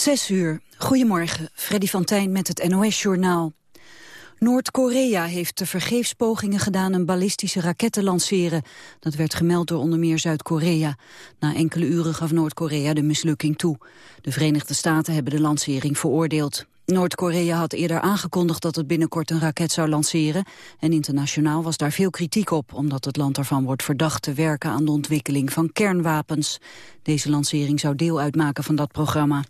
Zes uur. Goedemorgen. Freddy van Tijn met het NOS-journaal. Noord-Korea heeft tevergeefs pogingen gedaan een ballistische raket te lanceren. Dat werd gemeld door onder meer Zuid-Korea. Na enkele uren gaf Noord-Korea de mislukking toe. De Verenigde Staten hebben de lancering veroordeeld. Noord-Korea had eerder aangekondigd dat het binnenkort een raket zou lanceren. En internationaal was daar veel kritiek op, omdat het land ervan wordt verdacht te werken aan de ontwikkeling van kernwapens. Deze lancering zou deel uitmaken van dat programma.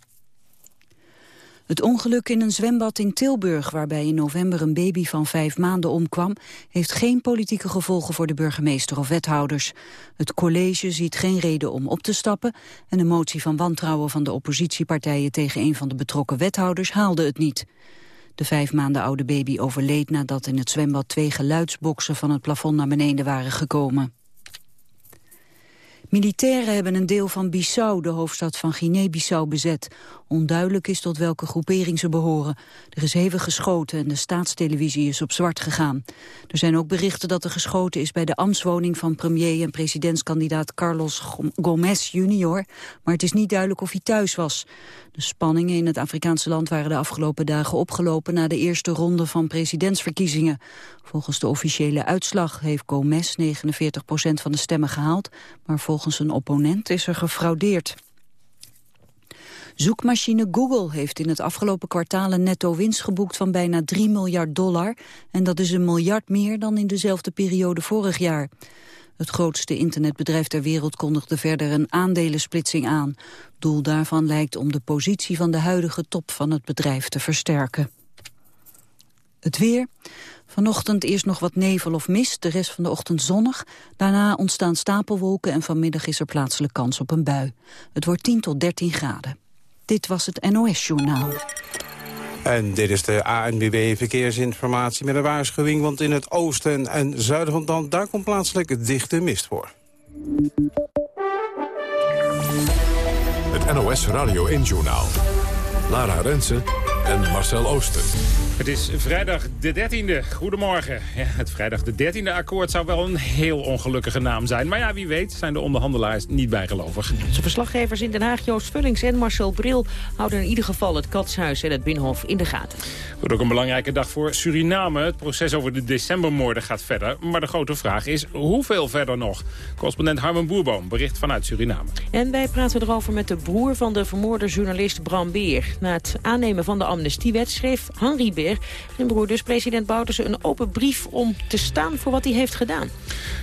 Het ongeluk in een zwembad in Tilburg, waarbij in november een baby van vijf maanden omkwam, heeft geen politieke gevolgen voor de burgemeester of wethouders. Het college ziet geen reden om op te stappen en de motie van wantrouwen van de oppositiepartijen tegen een van de betrokken wethouders haalde het niet. De vijf maanden oude baby overleed nadat in het zwembad twee geluidsboksen van het plafond naar beneden waren gekomen. Militairen hebben een deel van Bissau, de hoofdstad van Guinea-Bissau, bezet. Onduidelijk is tot welke groepering ze behoren. Er is hevig geschoten en de staatstelevisie is op zwart gegaan. Er zijn ook berichten dat er geschoten is bij de ambtswoning van premier en presidentskandidaat Carlos Gomez junior, maar het is niet duidelijk of hij thuis was. De spanningen in het Afrikaanse land waren de afgelopen dagen opgelopen na de eerste ronde van presidentsverkiezingen. Volgens de officiële uitslag heeft Gomez 49% van de stemmen gehaald, maar volgens een opponent is er gefraudeerd. Zoekmachine Google heeft in het afgelopen kwartaal een netto winst geboekt van bijna 3 miljard dollar. En dat is een miljard meer dan in dezelfde periode vorig jaar. Het grootste internetbedrijf ter wereld kondigde verder een aandelensplitsing aan. Doel daarvan lijkt om de positie van de huidige top van het bedrijf te versterken. Het weer. Vanochtend eerst nog wat nevel of mist, de rest van de ochtend zonnig. Daarna ontstaan stapelwolken en vanmiddag is er plaatselijk kans op een bui. Het wordt 10 tot 13 graden. Dit was het NOS-journaal. En dit is de ANBB Verkeersinformatie met een waarschuwing... want in het oosten en zuiden van land... daar komt plaatselijk dichte mist voor. Het NOS Radio 1-journaal. Lara Rensen en Marcel Ooster. Het is vrijdag de 13e. Goedemorgen. Ja, het vrijdag de 13e akkoord zou wel een heel ongelukkige naam zijn. Maar ja, wie weet zijn de onderhandelaars niet bijgelovig. Onze verslaggevers in Den Haag, Joost Vullings en Marcel Bril... houden in ieder geval het Katshuis en het Binnenhof in de gaten. Het wordt ook een belangrijke dag voor Suriname. Het proces over de decembermoorden gaat verder. Maar de grote vraag is, hoeveel verder nog? Correspondent Harmen Boerboom bericht vanuit Suriname. En wij praten erover met de broer van de vermoorde journalist Bram Beer. Na het aannemen van de amnestiewet schreef Henri Beer zijn broer dus president Bouterse een open brief om te staan voor wat hij heeft gedaan.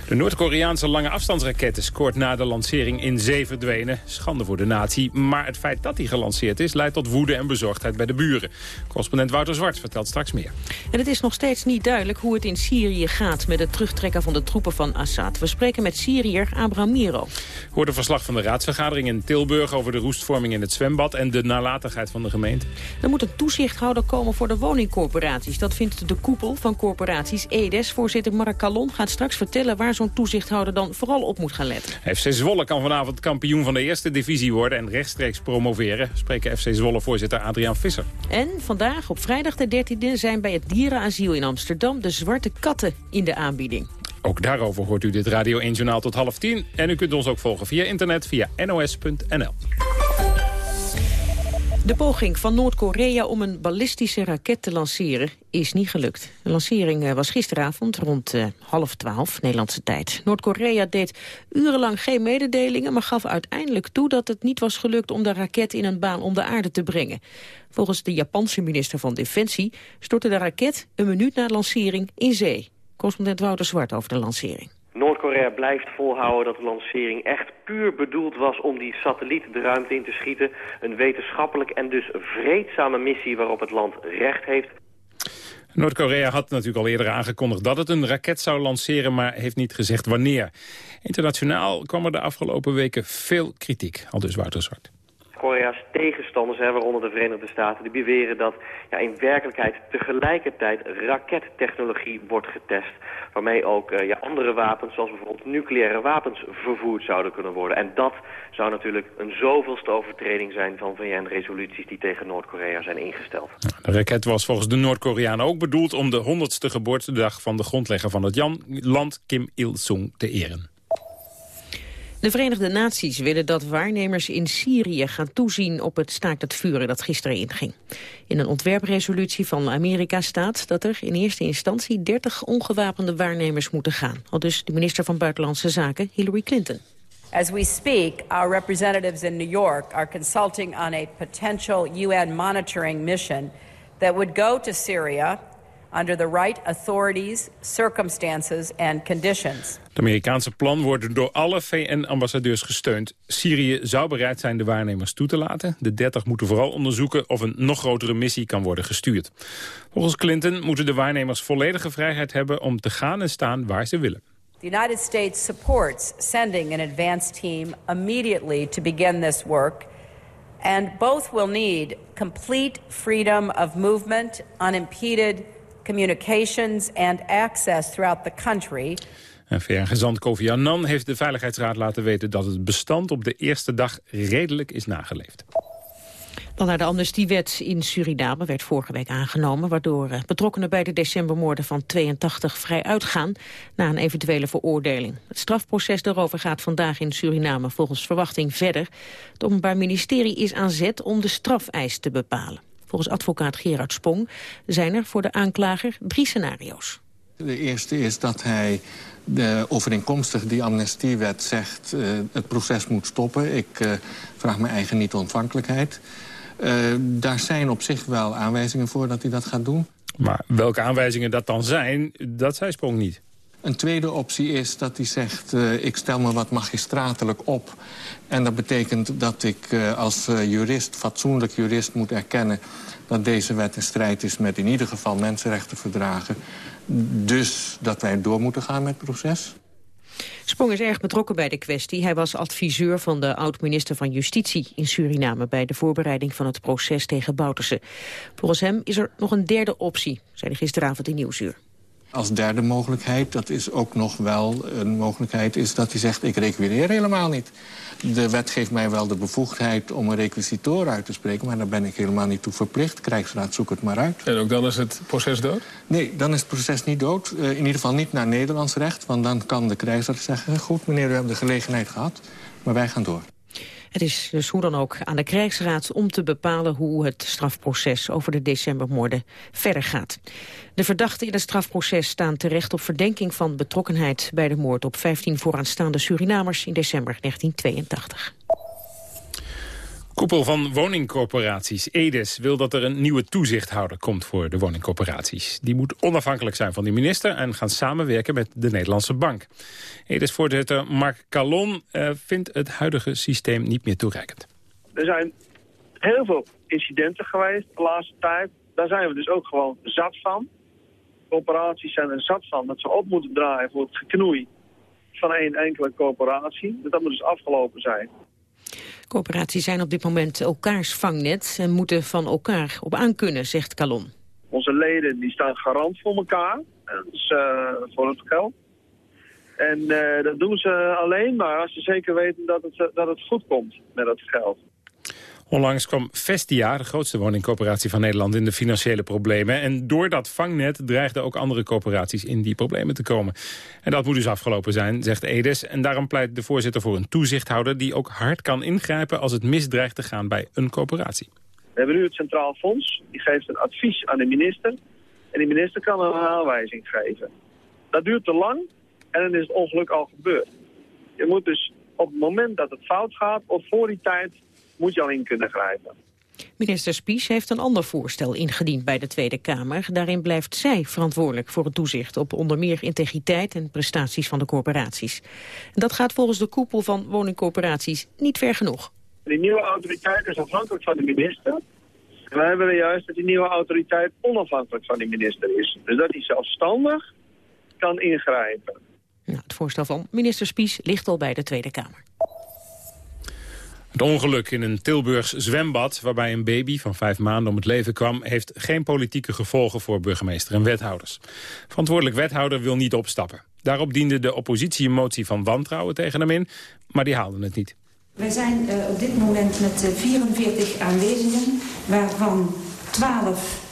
De Noord-Koreaanse lange afstandsraket is kort na de lancering in zee verdwenen. Schande voor de natie. Maar het feit dat hij gelanceerd is leidt tot woede en bezorgdheid bij de buren. Correspondent Wouter Zwart vertelt straks meer. En het is nog steeds niet duidelijk hoe het in Syrië gaat met het terugtrekken van de troepen van Assad. We spreken met Syriër Abraham Miro. Hoort een verslag van de raadsvergadering in Tilburg over de roestvorming in het zwembad en de nalatigheid van de gemeente. Er moet een toezichthouder komen voor de woningcorporaties. Dat vindt de koepel van corporaties EDES. Voorzitter Mark Calon gaat straks vertellen waar zo'n toezichthouder dan vooral op moet gaan letten. FC Zwolle kan vanavond kampioen van de eerste divisie worden en rechtstreeks promoveren. Spreken FC Zwolle-voorzitter Adriaan Visser. En vandaag, op vrijdag de 13e, zijn bij het dierenasiel in Amsterdam de zwarte katten in de aanbieding. Ook daarover hoort u dit Radio 1 Journaal tot half tien. En u kunt ons ook volgen via internet via nos.nl. De poging van Noord-Korea om een ballistische raket te lanceren is niet gelukt. De lancering eh, was gisteravond rond uh, half twaalf Nederlandse tijd. Noord-Korea deed urenlang geen mededelingen... maar gaf uiteindelijk toe dat het niet was gelukt om de raket in een baan om de aarde te brengen. Volgens de Japanse minister van Defensie stortte de raket een minuut na lancering in zee. Correspondent Wouter Zwart over de lancering. Noord-Korea blijft volhouden dat de lancering echt puur bedoeld was om die satelliet de ruimte in te schieten. Een wetenschappelijk en dus vreedzame missie waarop het land recht heeft. Noord-Korea had natuurlijk al eerder aangekondigd dat het een raket zou lanceren, maar heeft niet gezegd wanneer. Internationaal kwam er de afgelopen weken veel kritiek, al dus Wouter Zwart. Korea's tegenstanders, hè, waaronder de Verenigde Staten, die beweren dat ja, in werkelijkheid tegelijkertijd rakettechnologie wordt getest. Waarmee ook uh, ja, andere wapens, zoals bijvoorbeeld nucleaire wapens, vervoerd zouden kunnen worden. En dat zou natuurlijk een zoveelste overtreding zijn van VN-resoluties die tegen Noord-Korea zijn ingesteld. De raket was volgens de Noord-Koreanen ook bedoeld om de 100ste geboortedag van de grondlegger van het land, Kim Il-sung, te eren. De Verenigde Naties willen dat waarnemers in Syrië gaan toezien op het staakt het vuren dat gisteren inging. In een ontwerpresolutie van Amerika staat dat er in eerste instantie 30 ongewapende waarnemers moeten gaan. Al dus de minister van Buitenlandse Zaken Hillary Clinton. As we speak, our representatives in New York are consulting on a potential UN monitoring mission that would go to Syria under the right authorities, circumstances and conditions. Het Amerikaanse plan wordt door alle VN-ambassadeurs gesteund. Syrië zou bereid zijn de waarnemers toe te laten. De 30 moeten vooral onderzoeken of een nog grotere missie kan worden gestuurd. Volgens Clinton moeten de waarnemers volledige vrijheid hebben om te gaan en staan waar ze willen. The United States supports sending an advance team immediately to begin this work and both will need complete freedom of movement, unimpeded communications and access throughout the country. En VN-gezant Kofi Annan heeft de Veiligheidsraad laten weten dat het bestand op de eerste dag redelijk is nageleefd. Dan naar de amnestiewet in Suriname werd vorige week aangenomen... waardoor eh, betrokkenen bij de decembermoorden van 82 vrij uitgaan... na een eventuele veroordeling. Het strafproces daarover gaat vandaag in Suriname volgens verwachting verder. Het Openbaar Ministerie is aan zet om de strafeis te bepalen. Volgens advocaat Gerard Spong zijn er voor de aanklager drie scenario's. De eerste is dat hij de overeenkomstig die amnestiewet zegt... Uh, het proces moet stoppen. Ik uh, vraag mijn eigen niet-ontvankelijkheid. Uh, daar zijn op zich wel aanwijzingen voor dat hij dat gaat doen. Maar welke aanwijzingen dat dan zijn, dat zei Sprong niet. Een tweede optie is dat hij zegt... Uh, ik stel me wat magistratelijk op. En dat betekent dat ik uh, als uh, jurist, fatsoenlijk jurist moet erkennen... dat deze wet in strijd is met in ieder geval mensenrechtenverdragen. Dus dat wij door moeten gaan met het proces. Sprong is erg betrokken bij de kwestie. Hij was adviseur van de oud-minister van Justitie in Suriname... bij de voorbereiding van het proces tegen Bouterse. Volgens hem is er nog een derde optie, zei hij gisteravond in Nieuwsuur. Als derde mogelijkheid, dat is ook nog wel een mogelijkheid... is dat hij zegt, ik requireer helemaal niet. De wet geeft mij wel de bevoegdheid om een requisitor uit te spreken... maar daar ben ik helemaal niet toe verplicht. Krijgsraad, zoek het maar uit. En ook dan is het proces dood? Nee, dan is het proces niet dood. Uh, in ieder geval niet naar Nederlands recht. Want dan kan de krijgsraad zeggen... goed, meneer, u hebt de gelegenheid gehad, maar wij gaan door. Het is dus hoe dan ook aan de krijgsraad om te bepalen hoe het strafproces over de decembermoorden verder gaat. De verdachten in het strafproces staan terecht op verdenking van betrokkenheid bij de moord op 15 vooraanstaande Surinamers in december 1982. Koepel van woningcorporaties, EDES, wil dat er een nieuwe toezichthouder komt voor de woningcorporaties. Die moet onafhankelijk zijn van de minister en gaan samenwerken met de Nederlandse Bank. EDES-voorzitter Mark Calon uh, vindt het huidige systeem niet meer toereikend. Er zijn heel veel incidenten geweest de laatste tijd. Daar zijn we dus ook gewoon zat van. Corporaties zijn er zat van dat ze op moeten draaien voor het geknoei van één enkele corporatie. Dat moet dus afgelopen zijn. Coöperaties zijn op dit moment elkaars vangnet en moeten van elkaar op aankunnen, zegt Calon. Onze leden die staan garant voor elkaar, dus, voor het geld. En uh, dat doen ze alleen maar als ze zeker weten dat het, dat het goed komt met dat geld. Onlangs kwam Vestia, de grootste woningcoöperatie van Nederland, in de financiële problemen. En door dat vangnet dreigden ook andere coöperaties in die problemen te komen. En dat moet dus afgelopen zijn, zegt Edes. En daarom pleit de voorzitter voor een toezichthouder die ook hard kan ingrijpen als het misdreigt te gaan bij een coöperatie. We hebben nu het Centraal Fonds, die geeft een advies aan de minister. En die minister kan een aanwijzing geven. Dat duurt te lang en dan is het ongeluk al gebeurd. Je moet dus op het moment dat het fout gaat, of voor die tijd moet je al in kunnen grijpen. Minister Spies heeft een ander voorstel ingediend bij de Tweede Kamer. Daarin blijft zij verantwoordelijk voor het toezicht op onder meer integriteit en prestaties van de corporaties. En dat gaat volgens de koepel van woningcorporaties niet ver genoeg. Die nieuwe autoriteit is afhankelijk van de minister. En wij willen juist dat die nieuwe autoriteit onafhankelijk van die minister is. Dus dat hij zelfstandig kan ingrijpen. Nou, het voorstel van minister Spies ligt al bij de Tweede Kamer. Het ongeluk in een Tilburgs zwembad waarbij een baby van vijf maanden om het leven kwam... heeft geen politieke gevolgen voor burgemeester en wethouders. Verantwoordelijk wethouder wil niet opstappen. Daarop diende de oppositie een motie van wantrouwen tegen hem in, maar die haalden het niet. Wij zijn uh, op dit moment met uh, 44 aanwezigen, waarvan 12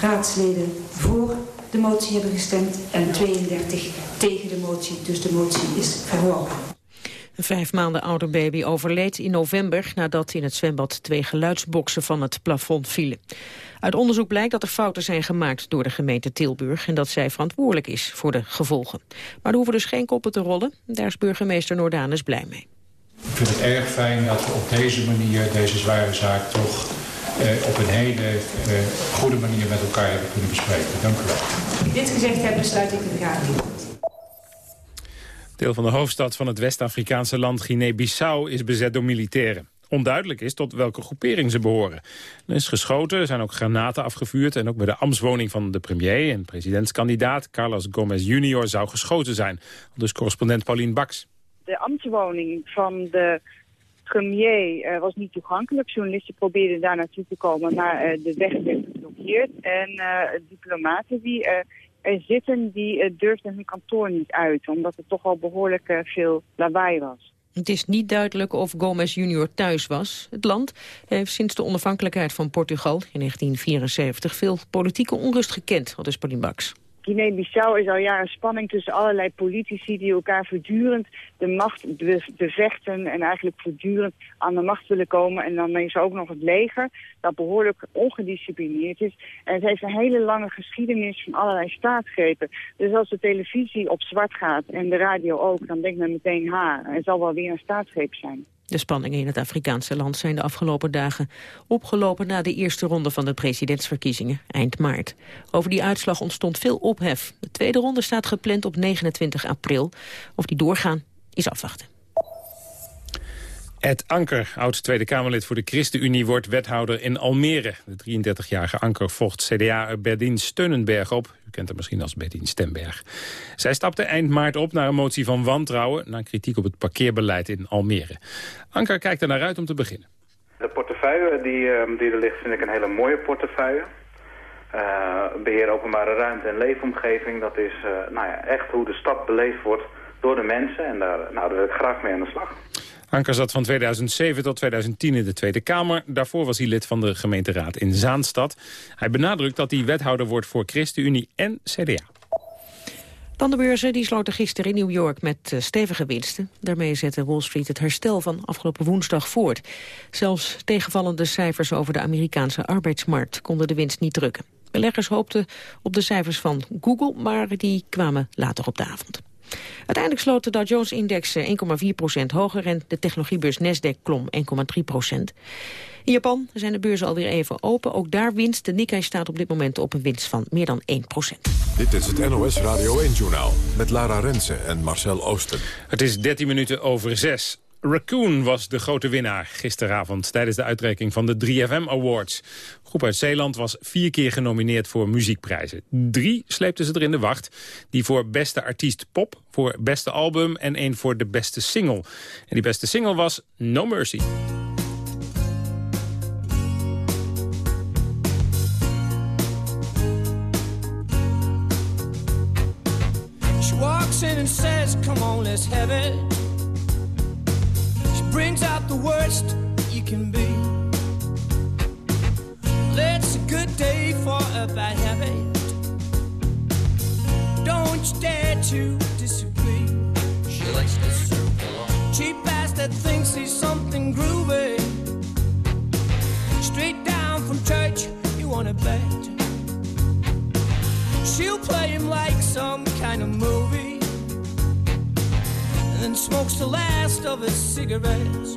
raadsleden voor de motie hebben gestemd en 32 tegen de motie. Dus de motie is verworpen. Een vijf maanden oude baby overleed in november nadat in het zwembad twee geluidsboksen van het plafond vielen. Uit onderzoek blijkt dat er fouten zijn gemaakt door de gemeente Tilburg en dat zij verantwoordelijk is voor de gevolgen. Maar er hoeven dus geen koppen te rollen. Daar is burgemeester Noordanus blij mee. Ik vind het erg fijn dat we op deze manier deze zware zaak toch eh, op een hele eh, goede manier met elkaar hebben kunnen bespreken. Dank u wel. Als ik dit gezegd heb, besluit ik de vergadering. Deel van de hoofdstad van het West-Afrikaanse land Guinea-Bissau is bezet door militairen. Onduidelijk is tot welke groepering ze behoren. Er is geschoten, er zijn ook granaten afgevuurd... en ook bij de ambtswoning van de premier en presidentskandidaat... Carlos Gomez junior zou geschoten zijn. Dus correspondent Paulien Baks. De ambtswoning van de premier uh, was niet toegankelijk. Journalisten probeerden daar naartoe te komen, maar uh, de weg werd geblokkeerd. En uh, diplomaten die zitten, die durfden hun kantoor niet uit... omdat er toch al behoorlijk veel lawaai was. Het is niet duidelijk of Gomez junior thuis was. Het land heeft sinds de onafhankelijkheid van Portugal in 1974 veel politieke onrust gekend, al dus Paulien Baks. Guinea-Bissau is al jaren spanning tussen allerlei politici die elkaar voortdurend de macht bevechten en eigenlijk voortdurend aan de macht willen komen. En dan is er ook nog het leger dat behoorlijk ongedisciplineerd is. En het heeft een hele lange geschiedenis van allerlei staatsgrepen. Dus als de televisie op zwart gaat en de radio ook, dan denkt men meteen, ha, er zal wel weer een staatsgreep zijn. De spanningen in het Afrikaanse land zijn de afgelopen dagen opgelopen na de eerste ronde van de presidentsverkiezingen eind maart. Over die uitslag ontstond veel ophef. De tweede ronde staat gepland op 29 april. Of die doorgaan is afwachten. Ed Anker, oud Tweede Kamerlid voor de ChristenUnie, wordt wethouder in Almere. De 33-jarige Anker vocht CDA Berdien Steunenberg op. U kent hem misschien als Berdien Stemberg. Zij stapte eind maart op naar een motie van wantrouwen... na kritiek op het parkeerbeleid in Almere. Anker kijkt er naar uit om te beginnen. De portefeuille die, ehm, die er ligt vind ik een hele mooie portefeuille. Uh, beheer openbare ruimte en leefomgeving, dat is uh, nou ja, echt hoe de stad beleefd wordt door de mensen. En daar, nou, daar wil ik graag mee aan de slag. Anker zat van 2007 tot 2010 in de Tweede Kamer. Daarvoor was hij lid van de gemeenteraad in Zaanstad. Hij benadrukt dat hij wethouder wordt voor ChristenUnie en CDA. Dan de beurzen, die sloten gisteren in New York met uh, stevige winsten. Daarmee zette Wall Street het herstel van afgelopen woensdag voort. Zelfs tegenvallende cijfers over de Amerikaanse arbeidsmarkt konden de winst niet drukken. Beleggers hoopten op de cijfers van Google, maar die kwamen later op de avond. Uiteindelijk sloot de Dow Jones-index 1,4% eh, hoger... en de technologiebeurs Nasdaq klom 1,3% In Japan zijn de beurzen alweer even open. Ook daar winst. De Nikkei staat op dit moment op een winst van meer dan 1% Dit is het NOS Radio 1-journaal met Lara Rensen en Marcel Oosten. Het is 13 minuten over 6. Raccoon was de grote winnaar gisteravond tijdens de uitreiking van de 3FM Awards. groep uit Zeeland was vier keer genomineerd voor muziekprijzen. Drie sleepten ze er in de wacht. Die voor beste artiest pop, voor beste album en één voor de beste single. En die beste single was No Mercy. She walks in and says, come on, let's have it. The worst you can be. It's a good day for a bad habit. Don't you dare to disagree. She likes to circle on. Cheap ass that thinks he's something groovy. Straight down from church, you wanna bet. She'll play him like some kind of movie and then smokes the last of his cigarettes.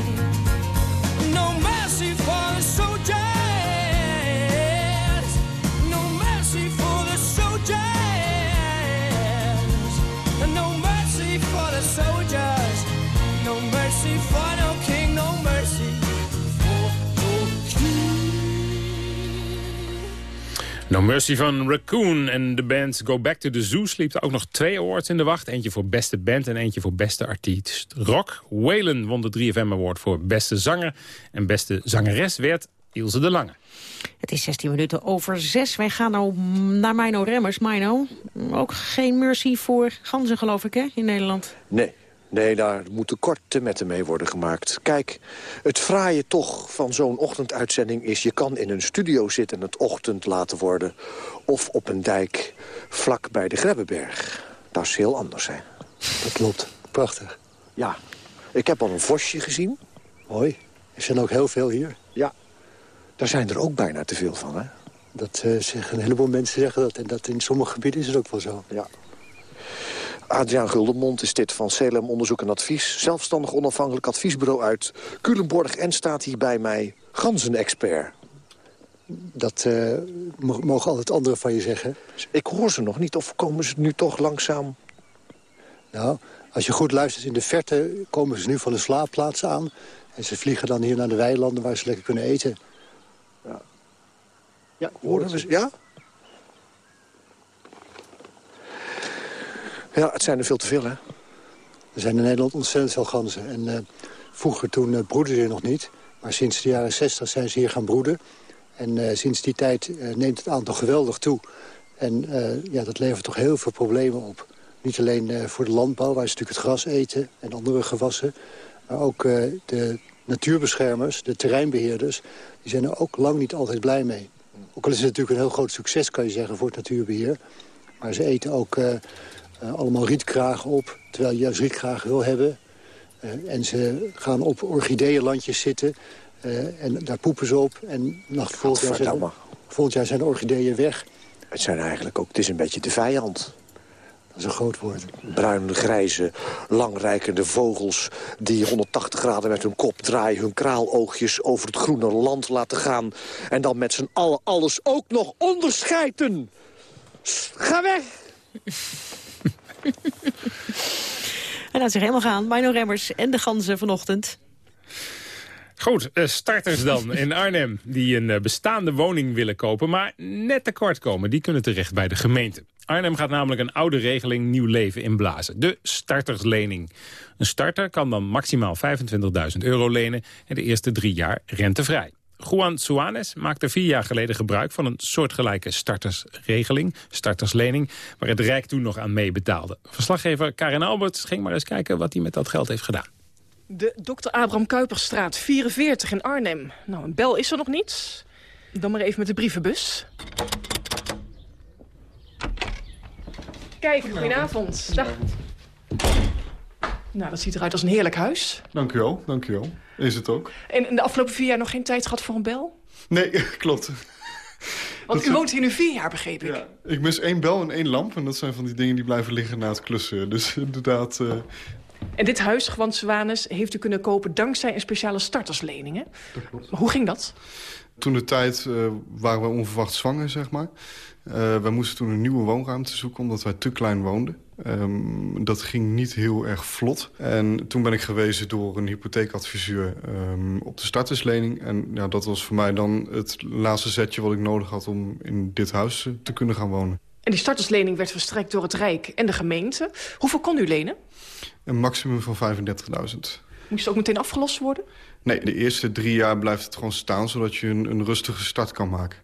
No Mercy van Raccoon en de band Go Back to the Zoo sliep er ook nog twee awards in de wacht. Eentje voor beste band en eentje voor beste artiest. Rock Whalen won de 3FM Award voor beste zanger. En beste zangeres werd Ilse de Lange. Het is 16 minuten over 6. Wij gaan nou naar Mino Remmers. Mino, ook geen mercy voor ganzen geloof ik hè, in Nederland? Nee. Nee, daar moeten korte metten mee worden gemaakt. Kijk, het fraaie toch van zo'n ochtenduitzending is... je kan in een studio zitten en het ochtend laten worden... of op een dijk vlak bij de Grebbeberg. Dat is heel anders, hè? Dat klopt. Prachtig. Ja. Ik heb al een vosje gezien. Mooi. Er zijn ook heel veel hier. Ja. Daar zijn er ook bijna te veel van, hè? Dat uh, zeggen een heleboel mensen zeggen dat. En dat in sommige gebieden is het ook wel zo. Ja. Adriaan Guldenmond is dit van Celem Onderzoek en Advies. Zelfstandig onafhankelijk adviesbureau uit Culemborg. En staat hier bij mij ganzenexpert. Dat uh, mogen altijd anderen van je zeggen. Ik hoor ze nog niet, of komen ze nu toch langzaam? Nou, als je goed luistert in de verte komen ze nu van de slaapplaats aan. En ze vliegen dan hier naar de weilanden waar ze lekker kunnen eten. Ja, ja horen we ze? Ja? Ja, het zijn er veel te veel, hè? Er zijn in Nederland ontzettend veel ganzen. En uh, vroeger toen uh, broeden ze nog niet. Maar sinds de jaren 60 zijn ze hier gaan broeden. En uh, sinds die tijd neemt het aantal geweldig toe. En ja, dat levert toch heel veel problemen op. Niet alleen voor de landbouw, waar ze natuurlijk het gras eten en andere gewassen. Maar ook de natuurbeschermers, de terreinbeheerders... die zijn er ook lang niet altijd blij mee. Ook al is het natuurlijk een heel groot succes, kan je zeggen, voor het natuurbeheer. Maar ze eten ook allemaal rietkragen op, terwijl je juist rietkragen wil hebben. Uh, en ze gaan op orchideeënlandjes zitten uh, en daar poepen ze op. En nacht volgend, jaar zijn, volgend jaar zijn de orchideeën weg. Het zijn eigenlijk ook, het is een beetje de vijand. Dat is een groot woord. Bruine, grijze, langrijkende vogels die 180 graden met hun kop draaien... hun kraaloogjes over het groene land laten gaan... en dan met z'n allen alles ook nog onderscheiden. Ga weg! en laat zich helemaal gaan. Mino Remmers en de ganzen vanochtend. Goed, eh, starters dan in Arnhem die een eh, bestaande woning willen kopen... maar net tekort komen, die kunnen terecht bij de gemeente. Arnhem gaat namelijk een oude regeling nieuw leven inblazen. De starterslening. Een starter kan dan maximaal 25.000 euro lenen... en de eerste drie jaar rentevrij. Juan Suarez maakte vier jaar geleden gebruik van een soortgelijke startersregeling, starterslening, waar het Rijk toen nog aan meebetaalde. Verslaggever Karin Albert ging maar eens kijken wat hij met dat geld heeft gedaan. De Dr. Abraham Kuiperstraat 44 in Arnhem. Nou, een bel is er nog niet. Dan maar even met de brievenbus. Kijk, goedenavond. Dag. Nou, dat ziet eruit als een heerlijk huis. Dank u wel, dank u wel. Is het ook. En in de afgelopen vier jaar nog geen tijd gehad voor een bel? Nee, klopt. Want u woont hier nu vier jaar, begreep ik. Ja, ik mis één bel en één lamp. En dat zijn van die dingen die blijven liggen na het klussen. Dus inderdaad... Uh... En dit huis, Gwant Zwanes, heeft u kunnen kopen dankzij een speciale starterslening, hè? Dat klopt. hoe ging dat? Toen de tijd uh, waren we onverwacht zwanger, zeg maar. Uh, wij moesten toen een nieuwe woonruimte zoeken, omdat wij te klein woonden. Um, dat ging niet heel erg vlot. En toen ben ik gewezen door een hypotheekadviseur um, op de starterslening. En ja, dat was voor mij dan het laatste zetje wat ik nodig had om in dit huis uh, te kunnen gaan wonen. En die starterslening werd verstrekt door het Rijk en de gemeente. Hoeveel kon u lenen? Een maximum van 35.000. Moest het ook meteen afgelost worden? Nee, de eerste drie jaar blijft het gewoon staan... zodat je een, een rustige start kan maken.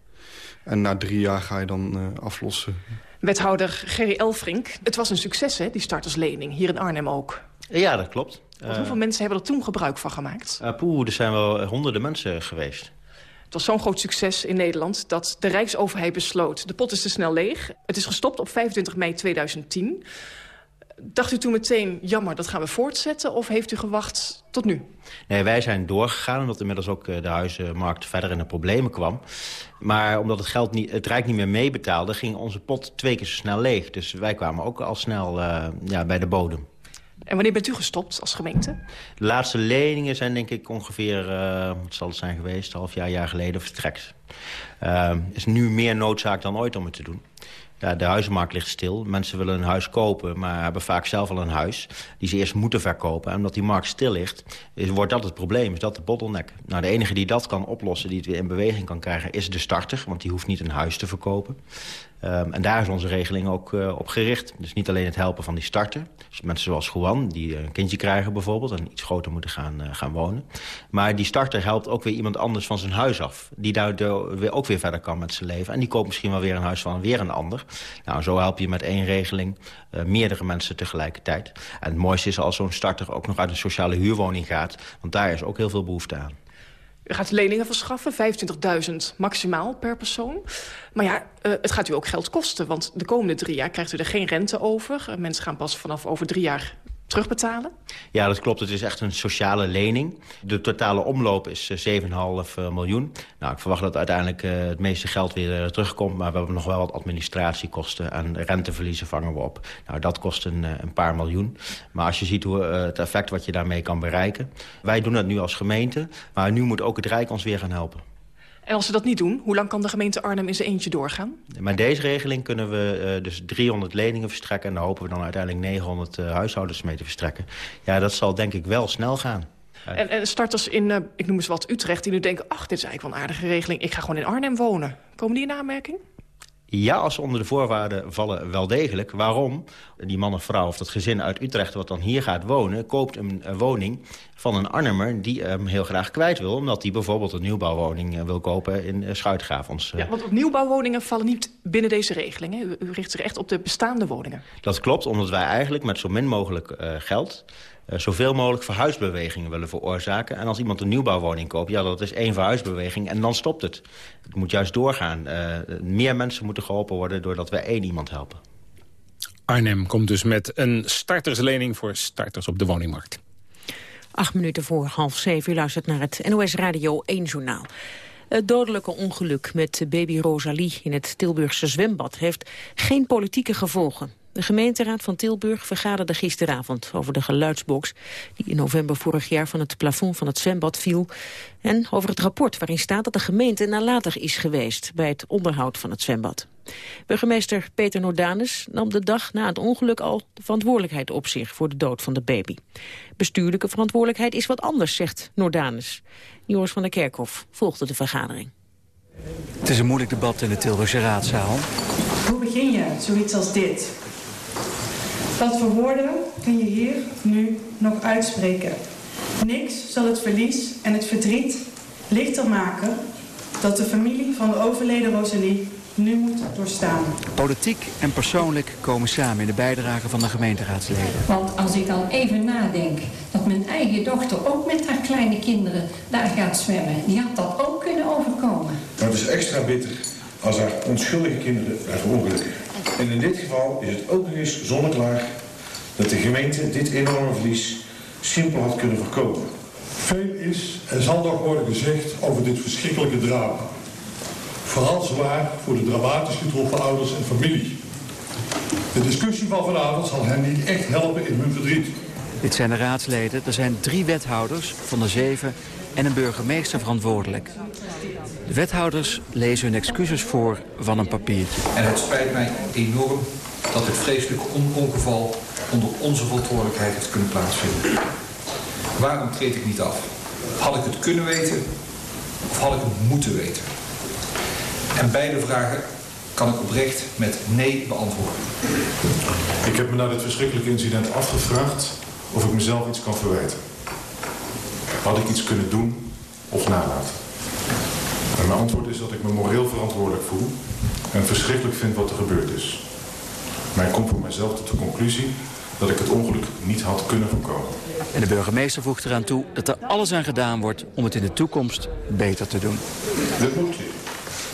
En na drie jaar ga je dan uh, aflossen. Wethouder Gerry Elfrink, het was een succes, hè, die starterslening, hier in Arnhem ook. Ja, dat klopt. Want hoeveel uh, mensen hebben er toen gebruik van gemaakt? Uh, poeh, er zijn wel honderden mensen geweest. Het was zo'n groot succes in Nederland dat de Rijksoverheid besloot... de pot is te snel leeg. Het is gestopt op 25 mei 2010. Dacht u toen meteen, jammer, dat gaan we voortzetten? Of heeft u gewacht tot nu? Nee, wij zijn doorgegaan omdat inmiddels ook de huizenmarkt verder in de problemen kwam. Maar omdat het, geld niet, het Rijk niet meer meebetaalde, ging onze pot twee keer zo snel leeg. Dus wij kwamen ook al snel uh, ja, bij de bodem. En wanneer bent u gestopt als gemeente? De laatste leningen zijn denk ik ongeveer, uh, wat zal het zijn geweest, half jaar, jaar geleden verstrekt. Uh, is nu meer noodzaak dan ooit om het te doen. Ja, de huizenmarkt ligt stil. Mensen willen een huis kopen, maar hebben vaak zelf al een huis... die ze eerst moeten verkopen. En omdat die markt stil ligt, is, wordt dat het probleem. Is dat de bottleneck. Nou, de enige die dat kan oplossen, die het weer in beweging kan krijgen... is de starter, want die hoeft niet een huis te verkopen. Um, en daar is onze regeling ook uh, op gericht. Dus niet alleen het helpen van die starter. Dus mensen zoals Juan, die een kindje krijgen bijvoorbeeld... en iets groter moeten gaan, uh, gaan wonen. Maar die starter helpt ook weer iemand anders van zijn huis af. Die daardoor weer ook weer verder kan met zijn leven. En die koopt misschien wel weer een huis van weer een ander. Nou, zo help je met één regeling meerdere mensen tegelijkertijd. En het mooiste is als zo'n starter ook nog uit een sociale huurwoning gaat. Want daar is ook heel veel behoefte aan. U gaat leningen verschaffen, 25.000 maximaal per persoon. Maar ja, uh, het gaat u ook geld kosten. Want de komende drie jaar krijgt u er geen rente over. Mensen gaan pas vanaf over drie jaar terugbetalen? Ja, dat klopt. Het is echt een sociale lening. De totale omloop is 7,5 miljoen. Nou, ik verwacht dat uiteindelijk uh, het meeste geld weer terugkomt... maar we hebben nog wel wat administratiekosten en renteverliezen vangen we op. Nou, dat kost een, een paar miljoen. Maar als je ziet hoe, het effect wat je daarmee kan bereiken... wij doen dat nu als gemeente, maar nu moet ook het Rijk ons weer gaan helpen. En als ze dat niet doen, hoe lang kan de gemeente Arnhem in zijn eentje doorgaan? Met deze regeling kunnen we uh, dus 300 leningen verstrekken... en daar hopen we dan uiteindelijk 900 uh, huishoudens mee te verstrekken. Ja, dat zal denk ik wel snel gaan. En, en starters in, uh, ik noem eens wat, Utrecht... die nu denken, ach, dit is eigenlijk wel een aardige regeling... ik ga gewoon in Arnhem wonen. Komen die in aanmerking? Ja, als ze onder de voorwaarden vallen, wel degelijk. Waarom? Die man of vrouw of dat gezin uit Utrecht wat dan hier gaat wonen... koopt een, een woning van een Arnhemmer die hem heel graag kwijt wil... omdat hij bijvoorbeeld een nieuwbouwwoning wil kopen in Schuitgraaf. Ons, uh... Ja, want nieuwbouwwoningen vallen niet binnen deze regeling. Hè? U, richt zich echt op de bestaande woningen. Dat klopt, omdat wij eigenlijk met zo min mogelijk geld... Uh, zoveel mogelijk verhuisbewegingen willen veroorzaken. En als iemand een nieuwbouwwoning koopt, ja, dat is één verhuisbeweging en dan stopt het. Het moet juist doorgaan. Uh, meer mensen moeten geholpen worden doordat wij één iemand helpen. Arnhem komt dus met een starterslening voor starters op de woningmarkt. Acht minuten voor half zeven. U luistert naar het NOS Radio 1 Journaal. Het dodelijke ongeluk met baby Rosalie in het Tilburgse zwembad heeft geen politieke gevolgen. De gemeenteraad van Tilburg vergaderde gisteravond over de geluidsbox die in november vorig jaar van het plafond van het zwembad viel en over het rapport waarin staat dat de gemeente nalatig is geweest bij het onderhoud van het zwembad. Burgemeester Peter Nordanus nam de dag na het ongeluk al de verantwoordelijkheid op zich voor de dood van de baby. Bestuurlijke verantwoordelijkheid is wat anders, zegt Nordanus. Joris van der Kerkhof volgde de vergadering. Het is een moeilijk debat in de Tilburgse raadzaal. Hoe begin je zoiets als dit? Wat voor woorden kun je hier nu nog uitspreken? Niks zal het verlies en het verdriet lichter maken dat de familie van de overleden Rosalie nu moet doorstaan. Politiek en persoonlijk komen samen in de bijdrage van de gemeenteraadsleden. Want als ik dan even nadenk dat mijn eigen dochter ook met haar kleine kinderen daar gaat zwemmen, die had dat ook kunnen overkomen. Maar het is extra bitter als haar onschuldige kinderen daar verongelukken. En in dit geval is het ook nog eens zonneklaar dat de gemeente dit enorme verlies simpel had kunnen voorkomen. Veel is en zal nog worden gezegd over dit verschrikkelijke drama. Vooral zwaar voor de dramatisch getroffen ouders en familie. De discussie van vanavond zal hen niet echt helpen in hun verdriet. Dit zijn de raadsleden. Er zijn drie wethouders van de zeven en een burgemeester verantwoordelijk. De wethouders lezen hun excuses voor van een papiertje. En het spijt mij enorm dat dit vreselijke ongeval onder onze verantwoordelijkheid heeft kunnen plaatsvinden. Waarom treed ik niet af? Had ik het kunnen weten of had ik het moeten weten? En beide vragen kan ik oprecht met nee beantwoorden. Ik heb me na dit verschrikkelijke incident afgevraagd of ik mezelf iets kan verwijten. Had ik iets kunnen doen of nalaten? En mijn antwoord is dat ik me moreel verantwoordelijk voel en verschrikkelijk vind wat er gebeurd is. Maar ik kom voor mezelf tot de conclusie dat ik het ongeluk niet had kunnen voorkomen. En de burgemeester voegt eraan toe dat er alles aan gedaan wordt om het in de toekomst beter te doen. Dat moet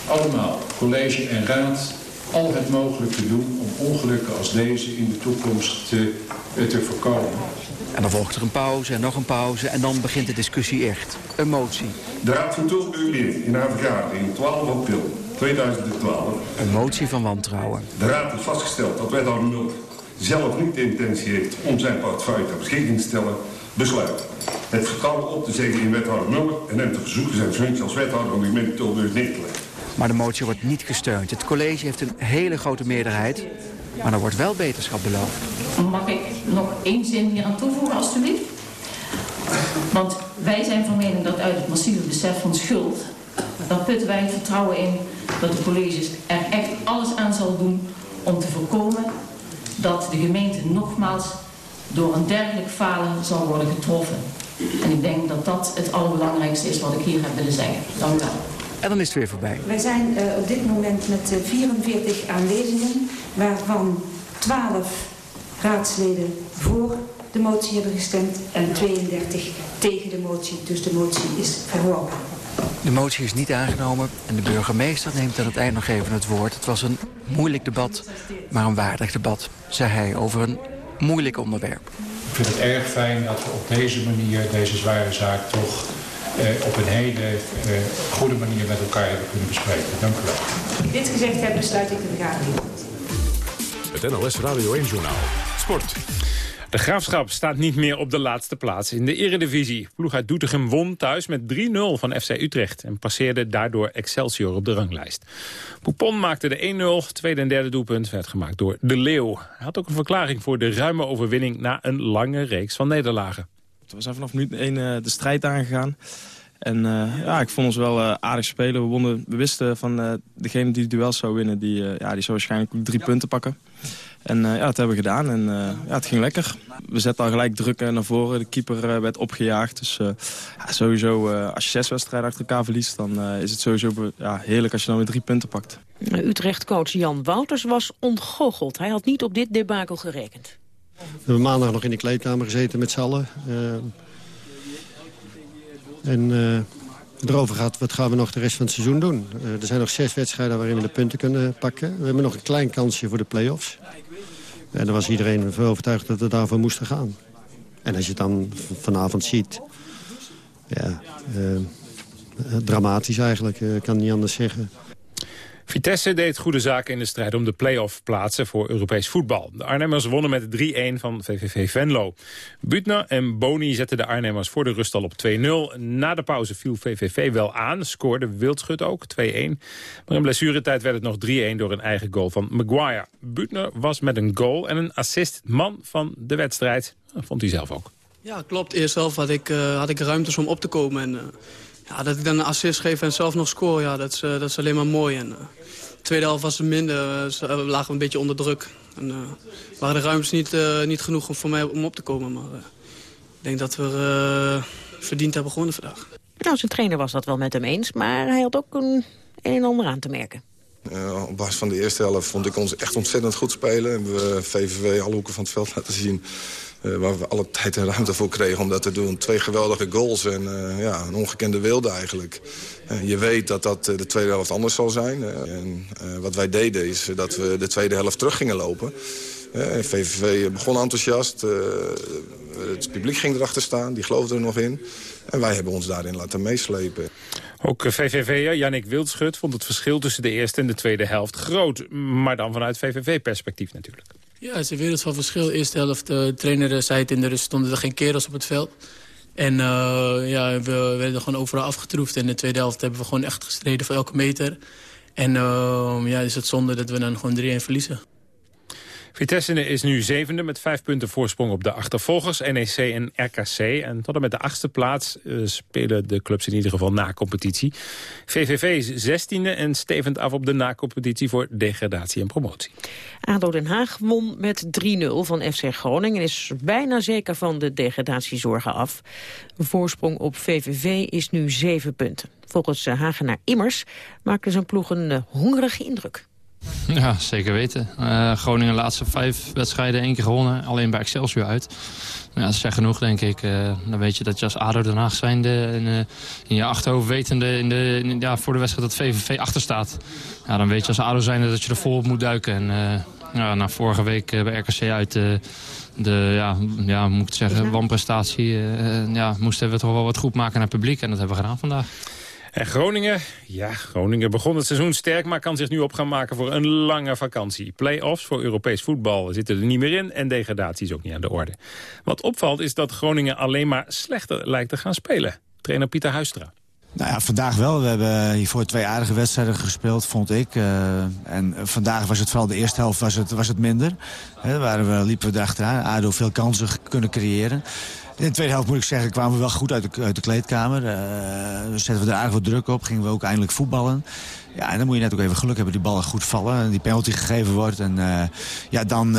allemaal, college en raad, al het mogelijk te doen om ongelukken als deze in de toekomst te, eh, te voorkomen. En dan volgt er een pauze en nog een pauze en dan begint de discussie echt. Een motie. De Raad van Toebeheer in haar vergadering 12 april 2012. Een motie van wantrouwen. De Raad heeft vastgesteld dat wethouder Mulk zelf niet de intentie heeft om zijn portefeuille ter beschikking te stellen, besluit het vertrouwen op te zeggen in wethouder Mulk en hem te verzoeken zijn functie als wethouder van de gemeente Tilburg neer te leggen. Maar de motie wordt niet gesteund. Het college heeft een hele grote meerderheid, maar er wordt wel beterschap beloofd. Mag ik nog één zin hier aan toevoegen, alstublieft? Want wij zijn van mening dat uit het massieve besef van schuld... dan putten wij het vertrouwen in dat de college er echt alles aan zal doen... om te voorkomen dat de gemeente nogmaals door een dergelijk falen zal worden getroffen. En ik denk dat dat het allerbelangrijkste is wat ik hier heb willen zeggen. Dank u wel. En dan is het weer voorbij. Wij zijn uh, op dit moment met uh, 44 aanwezigen, waarvan 12 raadsleden voor de motie hebben gestemd en 32 tegen de motie. Dus de motie is verworpen. De motie is niet aangenomen en de burgemeester neemt aan het eind nog even het woord. Het was een moeilijk debat, maar een waardig debat, zei hij over een moeilijk onderwerp. Ik vind het erg fijn dat we op deze manier deze zware zaak toch eh, op een hele eh, goede manier met elkaar hebben kunnen bespreken. Dank u wel. Dit gezegd heb, besluit ik de vergadering. Het NLS Radio 1 Journaal. Sport. De Graafschap staat niet meer op de laatste plaats in de eredivisie. Ploeg uit Doetinchem won thuis met 3-0 van FC Utrecht... en passeerde daardoor Excelsior op de ranglijst. Poupon maakte de 1-0, tweede en derde doelpunt werd gemaakt door De Leeuw. Hij had ook een verklaring voor de ruime overwinning... na een lange reeks van nederlagen. We zijn vanaf minuut 1 uh, de strijd aangegaan. En uh, ja, ik vond ons wel uh, aardig spelen. We, wonnen, we wisten van uh, degene die het duel zou winnen, die, ja, die zou waarschijnlijk drie punten pakken. En ja, dat hebben we gedaan en ja, het ging lekker. We zetten al gelijk druk naar voren. De keeper werd opgejaagd. Dus ja, sowieso, als je zes wedstrijden achter elkaar verliest... dan is het sowieso ja, heerlijk als je dan weer drie punten pakt. Utrecht-coach Jan Wouters was ontgoocheld. Hij had niet op dit debakel gerekend. We hebben maandag nog in de kleedkamer gezeten met z'n allen. En uh, erover gaat, wat gaan we nog de rest van het seizoen doen? Uh, er zijn nog zes wedstrijden waarin we de punten kunnen pakken. We hebben nog een klein kansje voor de play-offs. En daar was iedereen ervan overtuigd dat we daarvoor moesten gaan. En als je het dan vanavond ziet... Ja, dramatisch eigenlijk, ik kan niet anders zeggen. Vitesse deed goede zaken in de strijd om de play-off plaatsen voor Europees voetbal. De Arnhemmers wonnen met 3-1 van VVV Venlo. Butner en Boni zetten de Arnhemmers voor de rust al op 2-0. Na de pauze viel VVV wel aan, scoorde Wildschut ook 2-1. Maar in blessuretijd werd het nog 3-1 door een eigen goal van Maguire. Butner was met een goal en een assist man van de wedstrijd. Dat vond hij zelf ook. Ja, klopt. Eerst zelf had ik, uh, had ik ruimtes om op te komen. En, uh, ja, dat ik dan een assist geef en zelf nog score, ja, dat, is, uh, dat is alleen maar mooi. En, de tweede helft was het minder, we lagen een beetje onder druk. En, waren de ruimtes niet, niet genoeg voor mij om op te komen. Maar ik denk dat we verdiend hebben gewonnen vandaag. Nou, zijn trainer was dat wel met hem eens, maar hij had ook een, een en ander aan te merken. Uh, op basis van de eerste helft vond ik ons echt ontzettend goed spelen. Hebben we VVV alle hoeken van het veld laten zien. Uh, waar we alle tijd en ruimte voor kregen om dat te doen. Twee geweldige goals en uh, ja, een ongekende wilde eigenlijk. je weet dat dat de tweede helft anders zal zijn. en wat wij deden is dat we de tweede helft terug gingen lopen. VVV begon enthousiast. het publiek ging erachter staan, die geloofde er nog in. En wij hebben ons daarin laten meeslepen. Ook VVV'er Jannik Wildschut vond het verschil tussen de eerste en de tweede helft groot. Maar dan vanuit VVV-perspectief natuurlijk. Ja, het is een wereld van verschil. Eerste helft, de trainer zei het in de rust, stonden er geen kerels op het veld. En uh, ja, we werden gewoon overal afgetroefd. En in de tweede helft hebben we gewoon echt gestreden voor elke meter. En uh, ja, is het zonde dat we dan gewoon 3-1 verliezen. Vitesse is nu zevende met vijf punten voorsprong op de achtervolgers. NEC en RKC. En tot en met de achtste plaats uh, spelen de clubs in ieder geval na-competitie. VVV is zestiende en stevend af op de na-competitie voor degradatie en promotie. ADO Den Haag won met 3-0 van FC Groningen... en is bijna zeker van de degradatiezorgen af. Voorsprong op VVV is nu zeven punten. Volgens Hagenaar Immers maakte zijn ploeg een uh, hongerige indruk. Ja, zeker weten. Uh, Groningen laatste vijf wedstrijden één keer gewonnen. Alleen bij Excelsior uit. Ja, dat is echt genoeg, denk ik. Uh, dan weet je dat je als ADO Den Haag zijnde... In, uh, in je achterhoofd wetende in de, in, ja, voor de wedstrijd dat VVV achter staat. Ja, dan weet je als ADO zijnde dat je er volop moet duiken. En ja, na vorige week bij RKC uit... de, ja, ja, moet ik zeggen, wanprestatie... ja, moesten we toch wel wat goed maken naar het publiek. En dat hebben we gedaan vandaag. En Groningen, ja, Groningen begon het seizoen sterk... maar kan zich nu op gaan maken voor een lange vakantie. Play-offs voor Europees voetbal zitten er niet meer in... en degradatie is ook niet aan de orde. Wat opvalt is dat Groningen alleen maar slechter lijkt te gaan spelen. Trainer Pieter Huistra. Nou ja, vandaag wel. We hebben hiervoor twee aardige wedstrijden gespeeld, vond ik. Uh, en vandaag was het vooral de eerste helft was het, was het minder. Waren we, liepen we erachteraan. ADO veel kansen kunnen creëren. In de tweede helft moet ik zeggen, kwamen we wel goed uit de, uit de kleedkamer. Uh, zetten we er aardig wat druk op, gingen we ook eindelijk voetballen. Ja, en dan moet je net ook even geluk hebben, die ballen goed vallen. En die penalty gegeven wordt. En uh, ja, dan uh,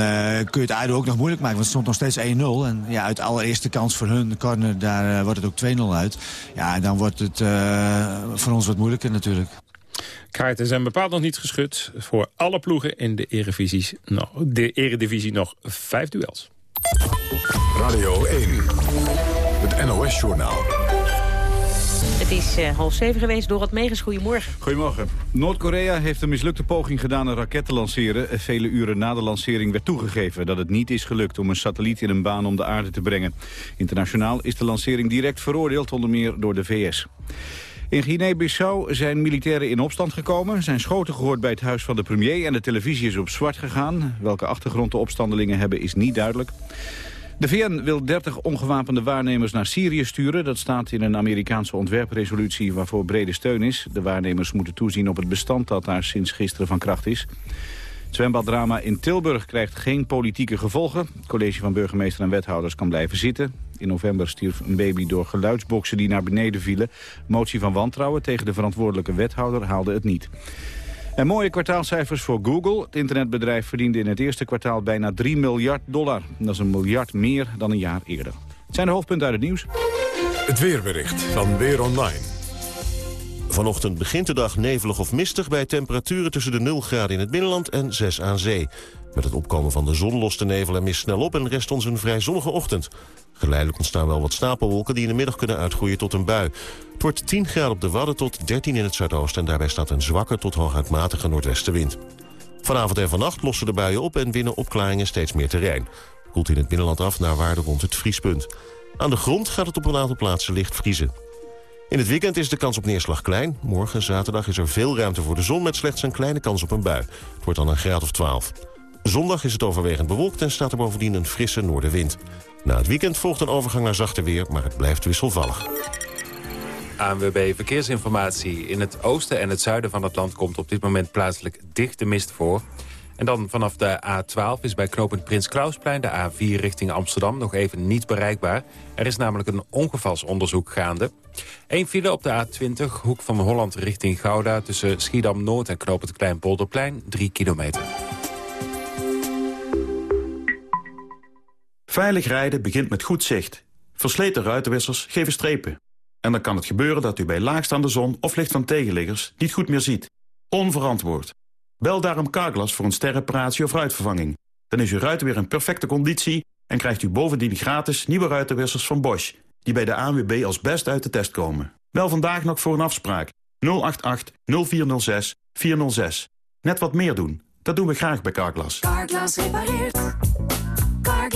kun je het ADO ook nog moeilijk maken. Want het stond nog steeds 1-0. En ja, uit allereerste kans voor hun, de corner, daar wordt het ook 2-0 uit. Ja, en dan wordt het voor ons wat moeilijker natuurlijk. Kaarten zijn bepaald nog niet geschud. Voor alle ploegen in de Eredivisie nog, de Eredivisie nog vijf duels. Radio 1, het NOS-journaal. Het is uh, half zeven geweest. Dorot Megens, goedemorgen. Goedemorgen. Noord-Korea heeft een mislukte poging gedaan een raket te lanceren. Vele uren na de lancering werd toegegeven dat het niet is gelukt... om een satelliet in een baan om de aarde te brengen. Internationaal is de lancering direct veroordeeld, onder meer door de VS. In Guinea-Bissau zijn militairen in opstand gekomen. zijn schoten gehoord bij het huis van de premier en de televisie is op zwart gegaan. Welke achtergrond de opstandelingen hebben is niet duidelijk. De VN wil 30 ongewapende waarnemers naar Syrië sturen. Dat staat in een Amerikaanse ontwerpresolutie waarvoor brede steun is. De waarnemers moeten toezien op het bestand dat daar sinds gisteren van kracht is. Het zwembaddrama in Tilburg krijgt geen politieke gevolgen. Het college van burgemeester en wethouders kan blijven zitten. In november stierf een baby door geluidsboksen die naar beneden vielen. Motie van wantrouwen tegen de verantwoordelijke wethouder haalde het niet. En mooie kwartaalcijfers voor Google. Het internetbedrijf verdiende in het eerste kwartaal bijna 3 miljard dollar. Dat is een miljard meer dan een jaar eerder. Het zijn de hoofdpunten uit het nieuws. Het weerbericht van Weer Online. Vanochtend begint de dag nevelig of mistig bij temperaturen tussen de 0 graden in het binnenland en 6 aan zee. Met het opkomen van de zon lost de nevel en mist snel op en rest ons een vrij zonnige ochtend. Geleidelijk ontstaan wel wat stapelwolken die in de middag kunnen uitgroeien tot een bui. Het wordt 10 graden op de Wadden tot 13 in het zuidoosten... en daarbij staat een zwakke tot hooguit matige noordwestenwind. Vanavond en vannacht lossen de buien op en winnen opklaringen steeds meer terrein. Koelt in het binnenland af naar waarde rond het vriespunt. Aan de grond gaat het op een aantal plaatsen licht vriezen. In het weekend is de kans op neerslag klein. Morgen, zaterdag, is er veel ruimte voor de zon... met slechts een kleine kans op een bui. Het wordt dan een graad of 12. Zondag is het overwegend bewolkt en staat er bovendien een frisse noordenwind. Na het weekend volgt een overgang naar zachte weer, maar het blijft wisselvallig. ANWB Verkeersinformatie. In het oosten en het zuiden van het land komt op dit moment plaatselijk dichte mist voor. En dan vanaf de A12 is bij knooppunt Prins Klausplein de A4 richting Amsterdam nog even niet bereikbaar. Er is namelijk een ongevalsonderzoek gaande. Eén file op de A20, hoek van Holland richting Gouda... tussen Schiedam-Noord en knooppunt Kleinpolderplein, 3 kilometer. Veilig rijden begint met goed zicht. Versleten ruitenwissers geven strepen. En dan kan het gebeuren dat u bij laagstaande zon of licht van tegenliggers niet goed meer ziet. Onverantwoord. Bel daarom Carglass voor een sterreparatie of ruitvervanging. Dan is uw ruit weer in perfecte conditie en krijgt u bovendien gratis nieuwe ruitenwissers van Bosch... die bij de ANWB als best uit de test komen. Bel vandaag nog voor een afspraak. 088 0406 406. Net wat meer doen. Dat doen we graag bij Carglass. Carglass repareert.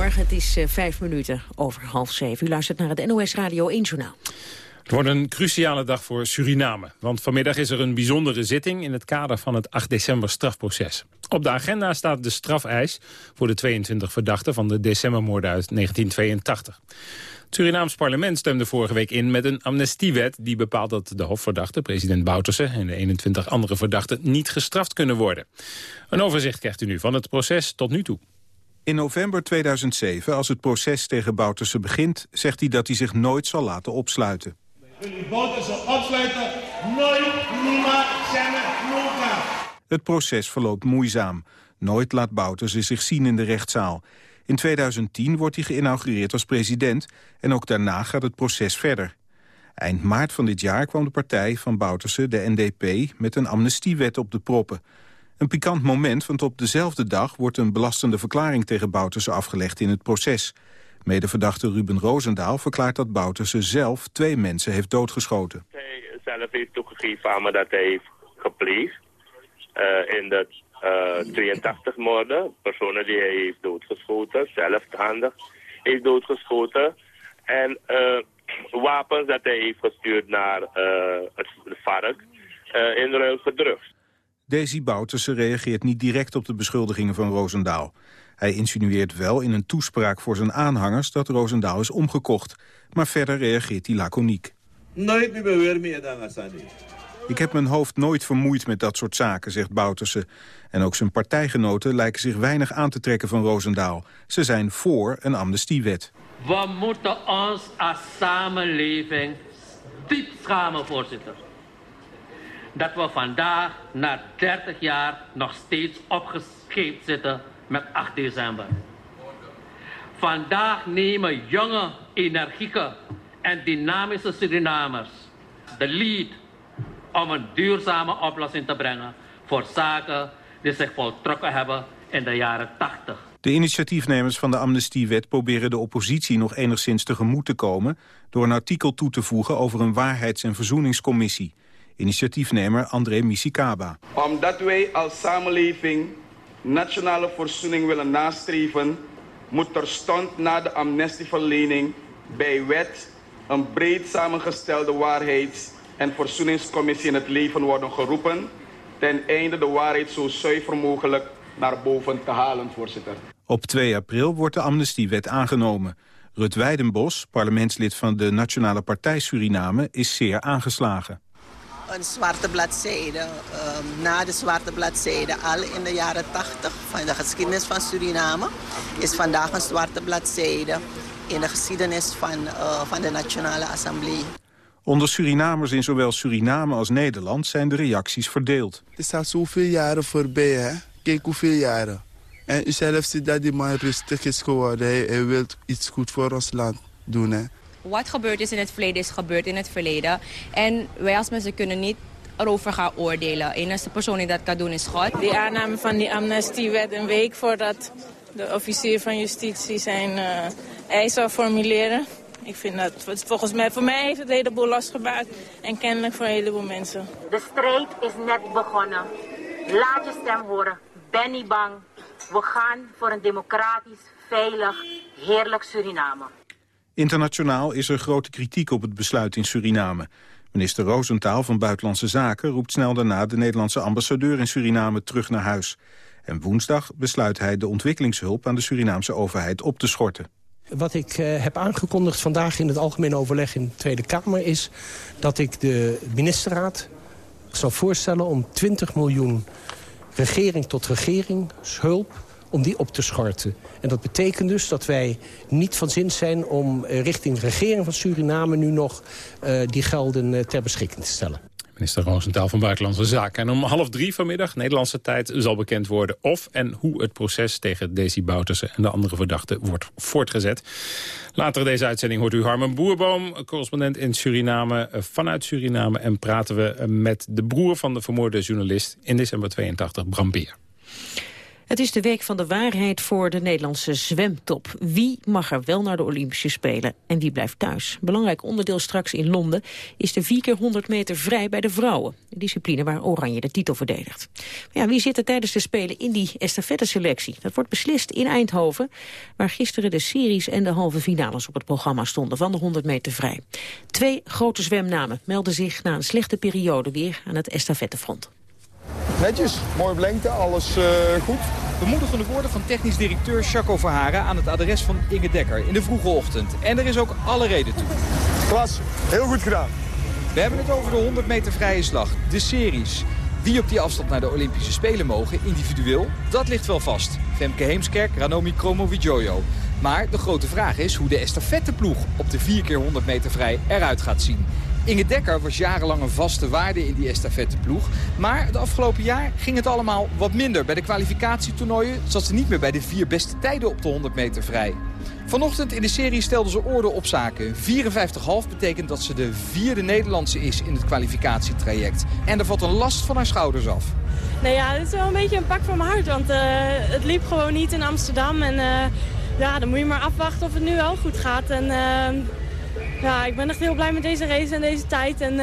Goedemorgen, het is uh, vijf minuten over half zeven. U luistert naar het NOS Radio 1 Journaal. Het wordt een cruciale dag voor Suriname. Want vanmiddag is er een bijzondere zitting in het kader van het 8 december strafproces. Op de agenda staat de strafeis voor de 22 verdachten van de decembermoorden uit 1982. Het Surinaams parlement stemde vorige week in met een amnestiewet... die bepaalt dat de hofverdachte, president Bouterse... en de 21 andere verdachten niet gestraft kunnen worden. Een overzicht krijgt u nu van het proces tot nu toe. In november 2007, als het proces tegen Bouterse begint... zegt hij dat hij zich nooit zal laten opsluiten. Bouterse opsluiten, nooit, niemand, zemmen, Het proces verloopt moeizaam. Nooit laat Bouterse zich zien in de rechtszaal. In 2010 wordt hij geïnaugureerd als president... en ook daarna gaat het proces verder. Eind maart van dit jaar kwam de partij van Bouterse, de NDP... met een amnestiewet op de proppen... Een pikant moment, want op dezelfde dag wordt een belastende verklaring tegen Bouterse afgelegd in het proces. Medeverdachte Ruben Roosendaal verklaart dat Bouterse zelf twee mensen heeft doodgeschoten. Hij zelf heeft toegegeven aan me dat hij heeft gepleegd uh, in de uh, 83 moorden. Personen die hij heeft doodgeschoten, zelfstandig heeft doodgeschoten. En uh, wapens dat hij heeft gestuurd naar het vark in ruil voor Daisy Bouterse reageert niet direct op de beschuldigingen van Roosendaal. Hij insinueert wel in een toespraak voor zijn aanhangers dat Roosendaal is omgekocht. Maar verder reageert hij laconiek. Nooit meer meer dan. Ik heb mijn hoofd nooit vermoeid met dat soort zaken, zegt Bouterse. En ook zijn partijgenoten lijken zich weinig aan te trekken van Roosendaal. Ze zijn voor een amnestiewet. We moeten ons als samenleving diep schamen, voorzitter dat we vandaag, na 30 jaar, nog steeds opgescheept zitten met 8 december. Vandaag nemen jonge, energieke en dynamische Surinamers de lead om een duurzame oplossing te brengen voor zaken die zich voltrokken hebben in de jaren 80. De initiatiefnemers van de amnestiewet proberen de oppositie nog enigszins tegemoet te komen... door een artikel toe te voegen over een waarheids- en verzoeningscommissie. Initiatiefnemer André Misikaba. Omdat wij als samenleving nationale verzoening willen nastreven... moet er stond na de amnestieverlening bij wet... een breed samengestelde waarheids- en verzoeningscommissie in het leven worden geroepen... ten einde de waarheid zo zuiver mogelijk naar boven te halen, voorzitter. Op 2 april wordt de amnestiewet aangenomen. Rut Weidenbos, parlementslid van de Nationale Partij Suriname, is zeer aangeslagen een zwarte bladzijde. Um, na de zwarte bladzijde, al in de jaren 80 van de geschiedenis van Suriname... is vandaag een zwarte bladzijde in de geschiedenis van, uh, van de Nationale Assemblée. Onder Surinamers in zowel Suriname als Nederland zijn de reacties verdeeld. Het is al zoveel jaren voorbij, hè? Kijk hoeveel jaren. En u zelf ziet dat die man rustig is geworden. Hij, hij wil iets goed voor ons land doen, hè? Wat gebeurd is in het verleden is gebeurd in het verleden. En wij als mensen kunnen niet erover gaan oordelen. De enige persoon die dat kan doen is God. Die aanname van die amnestie werd een week voordat de officier van justitie zijn uh, eis zou formuleren. Ik vind dat, volgens mij, voor mij heeft het een heleboel losgemaakt. En kennelijk voor een heleboel mensen. De strijd is net begonnen. Laat je stem horen. Ben niet bang. We gaan voor een democratisch, veilig, heerlijk Suriname. Internationaal is er grote kritiek op het besluit in Suriname. Minister Roosentaal van Buitenlandse Zaken roept snel daarna de Nederlandse ambassadeur in Suriname terug naar huis. En woensdag besluit hij de ontwikkelingshulp aan de Surinaamse overheid op te schorten. Wat ik uh, heb aangekondigd vandaag in het algemeen overleg in de Tweede Kamer is dat ik de ministerraad zal voorstellen om 20 miljoen regering tot regering hulp om die op te schorten. En dat betekent dus dat wij niet van zin zijn om eh, richting de regering van Suriname nu nog uh, die gelden uh, ter beschikking te stellen. Minister Roosentaal van Buitenlandse Zaken. En om half drie vanmiddag, Nederlandse tijd, zal bekend worden of en hoe het proces tegen Desi Bouterse en de andere verdachten wordt voortgezet. Later deze uitzending hoort u Harmen Boerboom, correspondent in Suriname, vanuit Suriname. En praten we met de broer van de vermoorde journalist in december 82, Bram Beer. Het is de week van de waarheid voor de Nederlandse zwemtop. Wie mag er wel naar de Olympische Spelen en wie blijft thuis? Belangrijk onderdeel straks in Londen is de 4 keer 100 meter vrij bij de vrouwen. De discipline waar Oranje de titel verdedigt. Maar ja, wie zit er tijdens de Spelen in die estafette-selectie? Dat wordt beslist in Eindhoven, waar gisteren de series en de halve finales op het programma stonden van de 100 meter vrij. Twee grote zwemnamen melden zich na een slechte periode weer aan het estafettefront. Netjes, mooi op lengte, alles uh, goed. Bemoedigende woorden van technisch directeur Chaco Verharen aan het adres van Inge Dekker in de vroege ochtend. En er is ook alle reden toe. Klas, heel goed gedaan. We hebben het over de 100 meter vrije slag, de series. Wie op die afstand naar de Olympische Spelen mogen, individueel, dat ligt wel vast. Femke Heemskerk, Ranomi Kromowidjojo. Maar de grote vraag is hoe de estafetteploeg op de 4 keer 100 meter vrij eruit gaat zien. Inge Dekker was jarenlang een vaste waarde in die estafetteploeg. Maar het afgelopen jaar ging het allemaal wat minder. Bij de kwalificatietoernooien zat ze niet meer bij de vier beste tijden op de 100 meter vrij. Vanochtend in de serie stelde ze orde op zaken. 54,5 betekent dat ze de vierde Nederlandse is in het kwalificatietraject. En er valt een last van haar schouders af. Nou ja, het is wel een beetje een pak van mijn hart. Want uh, het liep gewoon niet in Amsterdam. En uh, ja, dan moet je maar afwachten of het nu wel goed gaat. En uh, ja, ik ben echt heel blij met deze race en deze tijd. En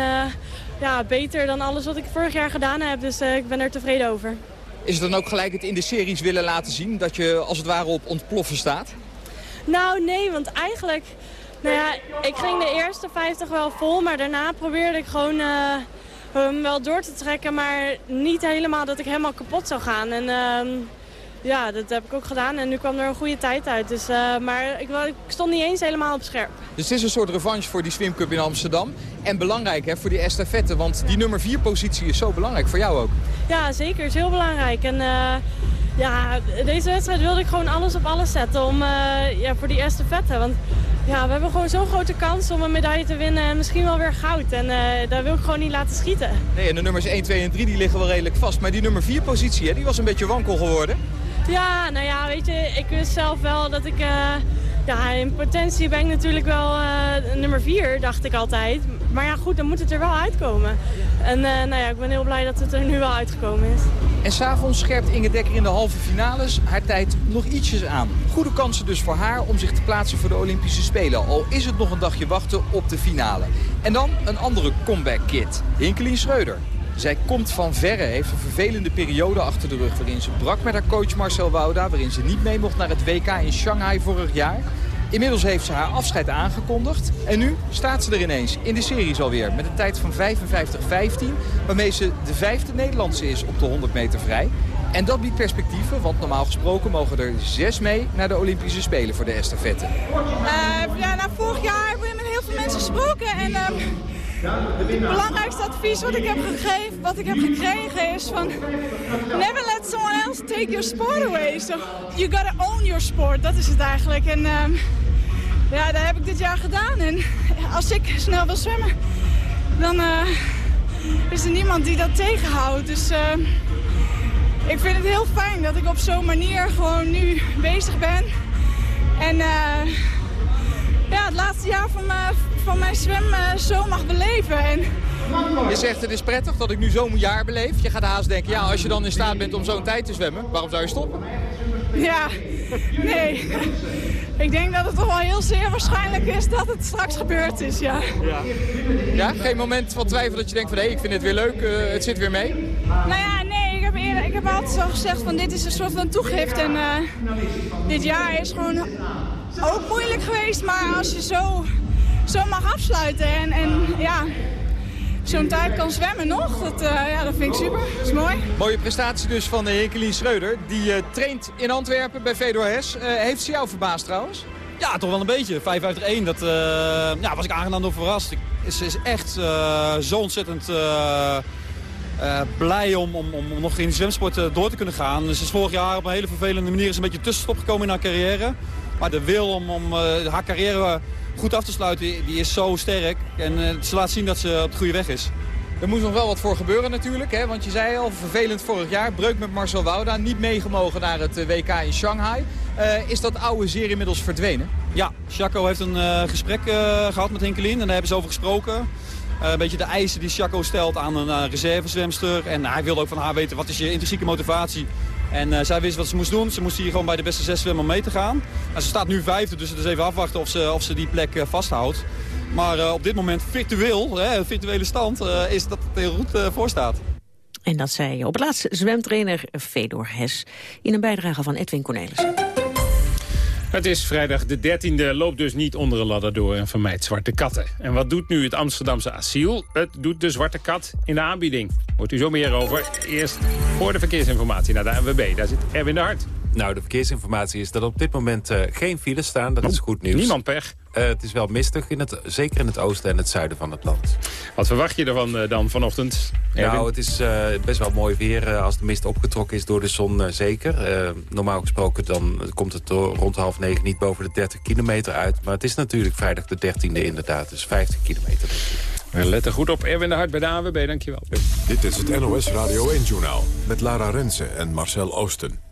ja, beter dan alles wat ik vorig jaar gedaan heb. Dus ik ben er tevreden over. Is het dan ook gelijk het in de series willen laten zien? Dat je als het ware op ontploffen staat? Nou, nee, want eigenlijk... Nou ja, ik ging de eerste 50 wel vol, maar daarna probeerde ik gewoon uh, hem wel door te trekken. Maar niet helemaal dat ik helemaal kapot zou gaan. En uh, ja, dat heb ik ook gedaan. En nu kwam er een goede tijd uit. Dus, uh, maar ik, ik, stond niet eens helemaal op scherp. Dus het is een soort revanche voor die Swim Cup in Amsterdam. En belangrijk hè, voor die estafette, want die nummer 4 positie is zo belangrijk voor jou ook. Ja, zeker. Het is heel belangrijk. En ja, deze wedstrijd wilde ik gewoon alles op alles zetten om, uh, ja, voor die eerste vette. Want ja, we hebben gewoon zo'n grote kans om een medaille te winnen en misschien wel weer goud. En uh, daar wil ik gewoon niet laten schieten. Nee, en de nummers 1, 2 en 3 die liggen wel redelijk vast. Maar die nummer 4 positie, hè, die was een beetje wankel geworden. Ja, nou ja, weet je, ik wist zelf wel dat ik... Uh, ja, in potentie ben ik natuurlijk wel nummer 4, dacht ik altijd. Maar ja, goed, dan moet het er wel uitkomen. En nou ja, ik ben heel blij dat het er nu wel uitgekomen is. En s'avonds scherpt Inge Dekker in de halve finales haar tijd nog ietsjes aan. Goede kansen dus voor haar om zich te plaatsen voor de Olympische Spelen. Al is het nog een dagje wachten op de finale. En dan een andere comeback kid. Hinkelien Schreuder. Zij komt van verre, heeft een vervelende periode achter de rug... waarin ze brak met haar coach Marcel Wouda... waarin ze niet mee mocht naar het WK in Shanghai vorig jaar... Inmiddels heeft ze haar afscheid aangekondigd. En nu staat ze er ineens in de series alweer. Met een tijd van 55-15. Waarmee ze de vijfde Nederlandse is op de 100 meter vrij. En dat biedt perspectieven, want normaal gesproken mogen er zes mee naar de Olympische Spelen voor de estafette. Uh, ja, nou, vorig jaar hebben we met heel veel mensen gesproken. En uh, het belangrijkste advies wat ik heb gegeven, wat ik heb gekregen is van... Never let someone else take your sport away. So you gotta own your sport, dat is het eigenlijk. En uh, ja, dat heb ik dit jaar gedaan. En als ik snel wil zwemmen, dan is er niemand die dat tegenhoudt. Dus ik vind het heel fijn dat ik op zo'n manier gewoon nu bezig ben. En uh, ja, het laatste jaar van, mijn, van mijn zwem uh, zo mag beleven. En... Je zegt het is prettig dat ik nu zo'n jaar beleef. Je gaat haast denken, ja, als je dan in staat bent om zo'n tijd te zwemmen, waarom zou je stoppen? Ja, nee. Ik denk dat het toch wel heel zeer waarschijnlijk is dat het straks gebeurd is, ja. Ja, ja geen moment van twijfel dat je denkt van, hé, hey, ik vind het weer leuk, uh, het zit weer mee? Nou ja, nee, ik heb, eerder, ik heb altijd zo gezegd van dit is een soort van toegift. En uh, dit jaar is gewoon ook moeilijk geweest, maar als je zo, zo mag afsluiten en, en ja, zo'n tijd kan zwemmen nog. Dat, uh, ja, dat vind ik super. Dat is mooi. Mooie prestatie dus van de Hekelien Schreuder. Die uh, traint in Antwerpen bij Fedor Hes. Uh, heeft ze jou verbaasd trouwens? Ja, toch wel een beetje. 5 uit 1, dat ja, was ik aangenaam door verrast. Ze is echt zo ontzettend blij om, om, om nog in de zwemsport door te kunnen gaan. Ze is vorig jaar op een hele vervelende manier is een beetje tussenstop gekomen in haar carrière. Maar de wil om, om haar carrière goed af te sluiten, die is zo sterk. En uh, ze laat zien dat ze op de goede weg is. Er moet nog wel wat voor gebeuren natuurlijk. Hè? Want je zei al, vervelend vorig jaar. Breuk met Marcel Wouda. Niet meegemogen naar het WK in Shanghai. Uh, is dat oude zeer inmiddels verdwenen? Ja, Chaco heeft een uh, gesprek gehad met Hinkelin. En daar hebben ze over gesproken. een beetje de eisen die Chaco stelt aan een reservezwemster. En hij wilde ook van haar weten, wat is je intrinsieke motivatie en uh, zij wist wat ze moest doen. Ze moest hier gewoon bij de beste zes zwemmen mee te gaan. En ze staat nu vijfde, dus het is even afwachten of ze, of ze die plek uh, vasthoudt. Maar uh, op dit moment virtueel, hè, virtuele stand, is dat het heel goed voor staat. En dat zei op het laatst zwemtrainer Fedor Hes... in een bijdrage van Edwin Cornelissen. Het is vrijdag de 13e, loopt dus niet onder een ladder door en vermijdt zwarte katten. En wat doet nu het Amsterdamse asiel? Het doet de zwarte kat in de aanbieding. Hoort u zo meer over. Eerst voor de verkeersinformatie naar de ANWB. Daar zit Erwin de Hart. Nou, de verkeersinformatie is dat op dit moment uh, geen files staan. Dat is goed nieuws. Niemand pech. Uh, het is wel mistig, in het, zeker in het oosten en het zuiden van het land. Wat verwacht je ervan uh, dan vanochtend? Erwin? Nou, het is best wel mooi weer als de mist opgetrokken is door de zon, zeker. normaal gesproken dan komt het rond half negen niet boven de 30 kilometer uit. Maar het is natuurlijk vrijdag de 13e inderdaad, dus 50 kilometer. We letten goed op Erwin de Hart bij de ANWB, dankjewel. Dit is het NOS Radio 1-journaal met Lara Rensen en Marcel Oosten.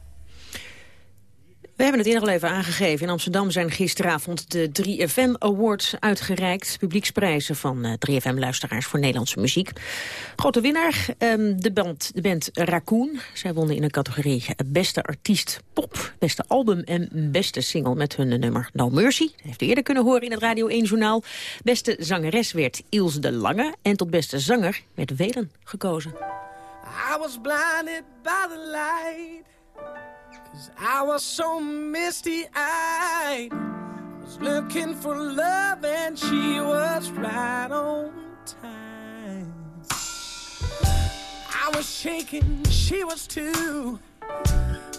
We hebben het eerder al even aangegeven. In Amsterdam zijn gisteravond de 3FM Awards uitgereikt. Publieksprijzen van 3FM-luisteraars voor Nederlandse muziek. Grote winnaar, um, de, band, de band Raccoon. Zij wonnen in een categorie beste artiest pop, beste album en beste single met hun nummer No Mercy. Dat heeft u eerder kunnen horen in het Radio 1-journaal. Beste zangeres werd Ilse de Lange en tot beste zanger werd Welen gekozen. I was blinded by the light. Cause I was so misty-eyed. Was looking for love and she was right on time. I was shaking, she was too.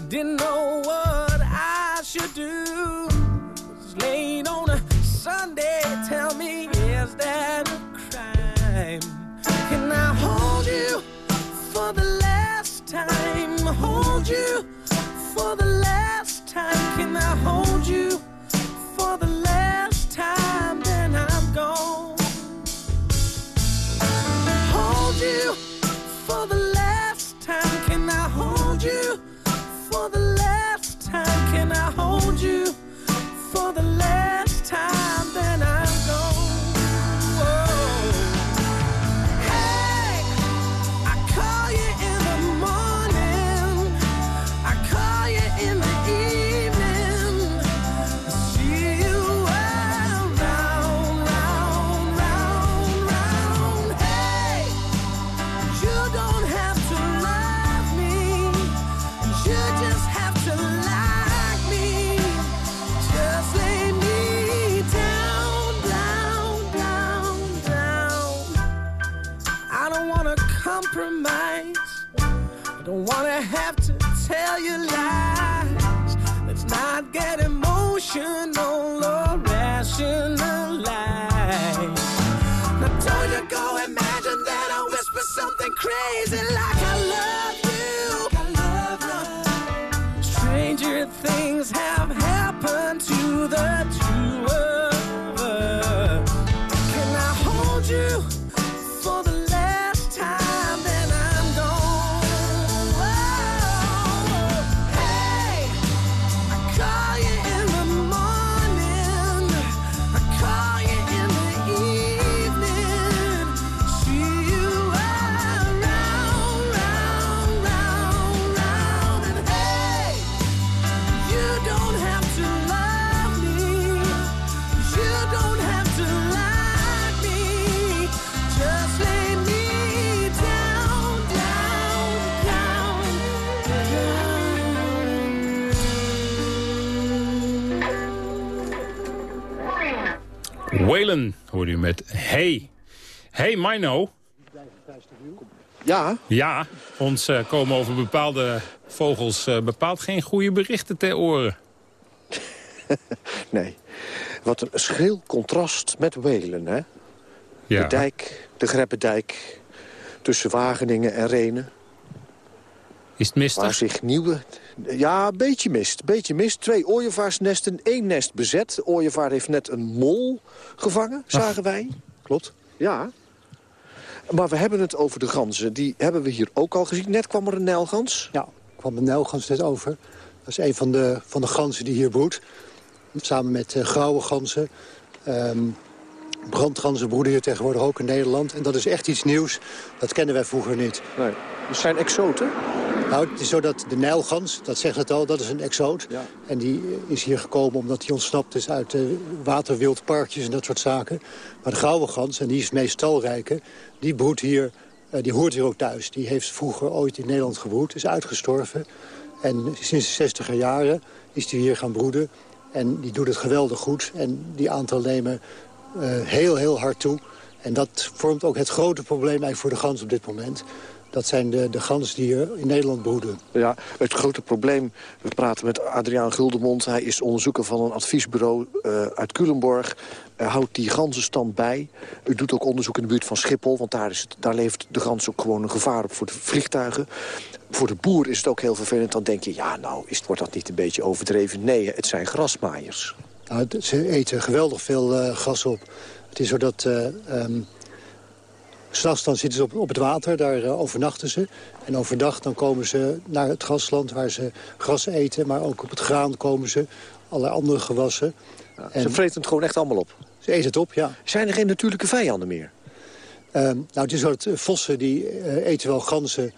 Didn't know what I should do. Was late on a Sunday, tell me, is that a crime? Can I hold you for the last time? Hold you for the last time. Can I hold you for the last u met Hey. Hey Mino. Ja? Ja, ons eh, komen over bepaalde vogels eh, bepaald geen goede berichten ter oren. Nee. Wat een schil contrast met Welen, hè? Ja. De dijk, de Greppendijk, tussen Wageningen en Renen. Is het mistig? Waar zich nieuwe... Ja, een beetje mist. Beetje mist. Twee ooievaarsnesten, één nest bezet. De ooievaar heeft net een mol gevangen, zagen wij. Klopt. Ja. Maar we hebben het over de ganzen. Die hebben we hier ook al gezien. Net kwam er een nijlgans. Ja, kwam een nijlgans net over. Dat is een van de, van de ganzen die hier broedt. Samen met eh, grauwe ganzen. Ehm, brandganzen broeden hier tegenwoordig ook in Nederland. En dat is echt iets nieuws. Dat kennen wij vroeger niet. Nee. Dus zijn exoten? Nou, het is zo dat de Nijlgans, dat zegt het al, dat is een exoot. En die is hier gekomen omdat hij ontsnapt is uit uh, waterwildparkjes en dat soort zaken. Maar de gouden gans, en die is het meest talrijke, die broedt hier, uh, die hoort hier ook thuis. Die heeft vroeger ooit in Nederland gebroed, is uitgestorven. En sinds de 60 jaren is die hier gaan broeden. En die doet het geweldig goed. En die aantal nemen uh, heel, heel hard toe. En dat vormt ook het grote probleem eigenlijk voor de gans op dit moment. Dat zijn de, de ganzen die hier in Nederland broeden. Ja, het grote probleem, we praten met Adriaan Guldemond. Hij is onderzoeker van een adviesbureau uh, uit Culemborg. Uh, houdt die ganzenstand bij. U doet ook onderzoek in de buurt van Schiphol. Want daar, is het, daar levert de gans ook gewoon een gevaar op voor de vliegtuigen. Voor de boer is het ook heel vervelend. Dan denk je, ja nou, is, wordt dat niet een beetje overdreven? Nee, het zijn grasmaaiers. Nou, ze eten geweldig veel uh, gras op. Het is zo dat... Um, S'nachts dan zitten ze op, op het water, daar uh, overnachten ze. En overdag dan komen ze naar het grasland waar ze gras eten. Maar ook op het graan komen ze, allerlei andere gewassen. Ja, en, ze vreten het gewoon echt allemaal op? Ze eten het op, ja. Zijn er geen natuurlijke vijanden meer? Uh, nou, het is zo dat vossen die uh, eten wel ganzen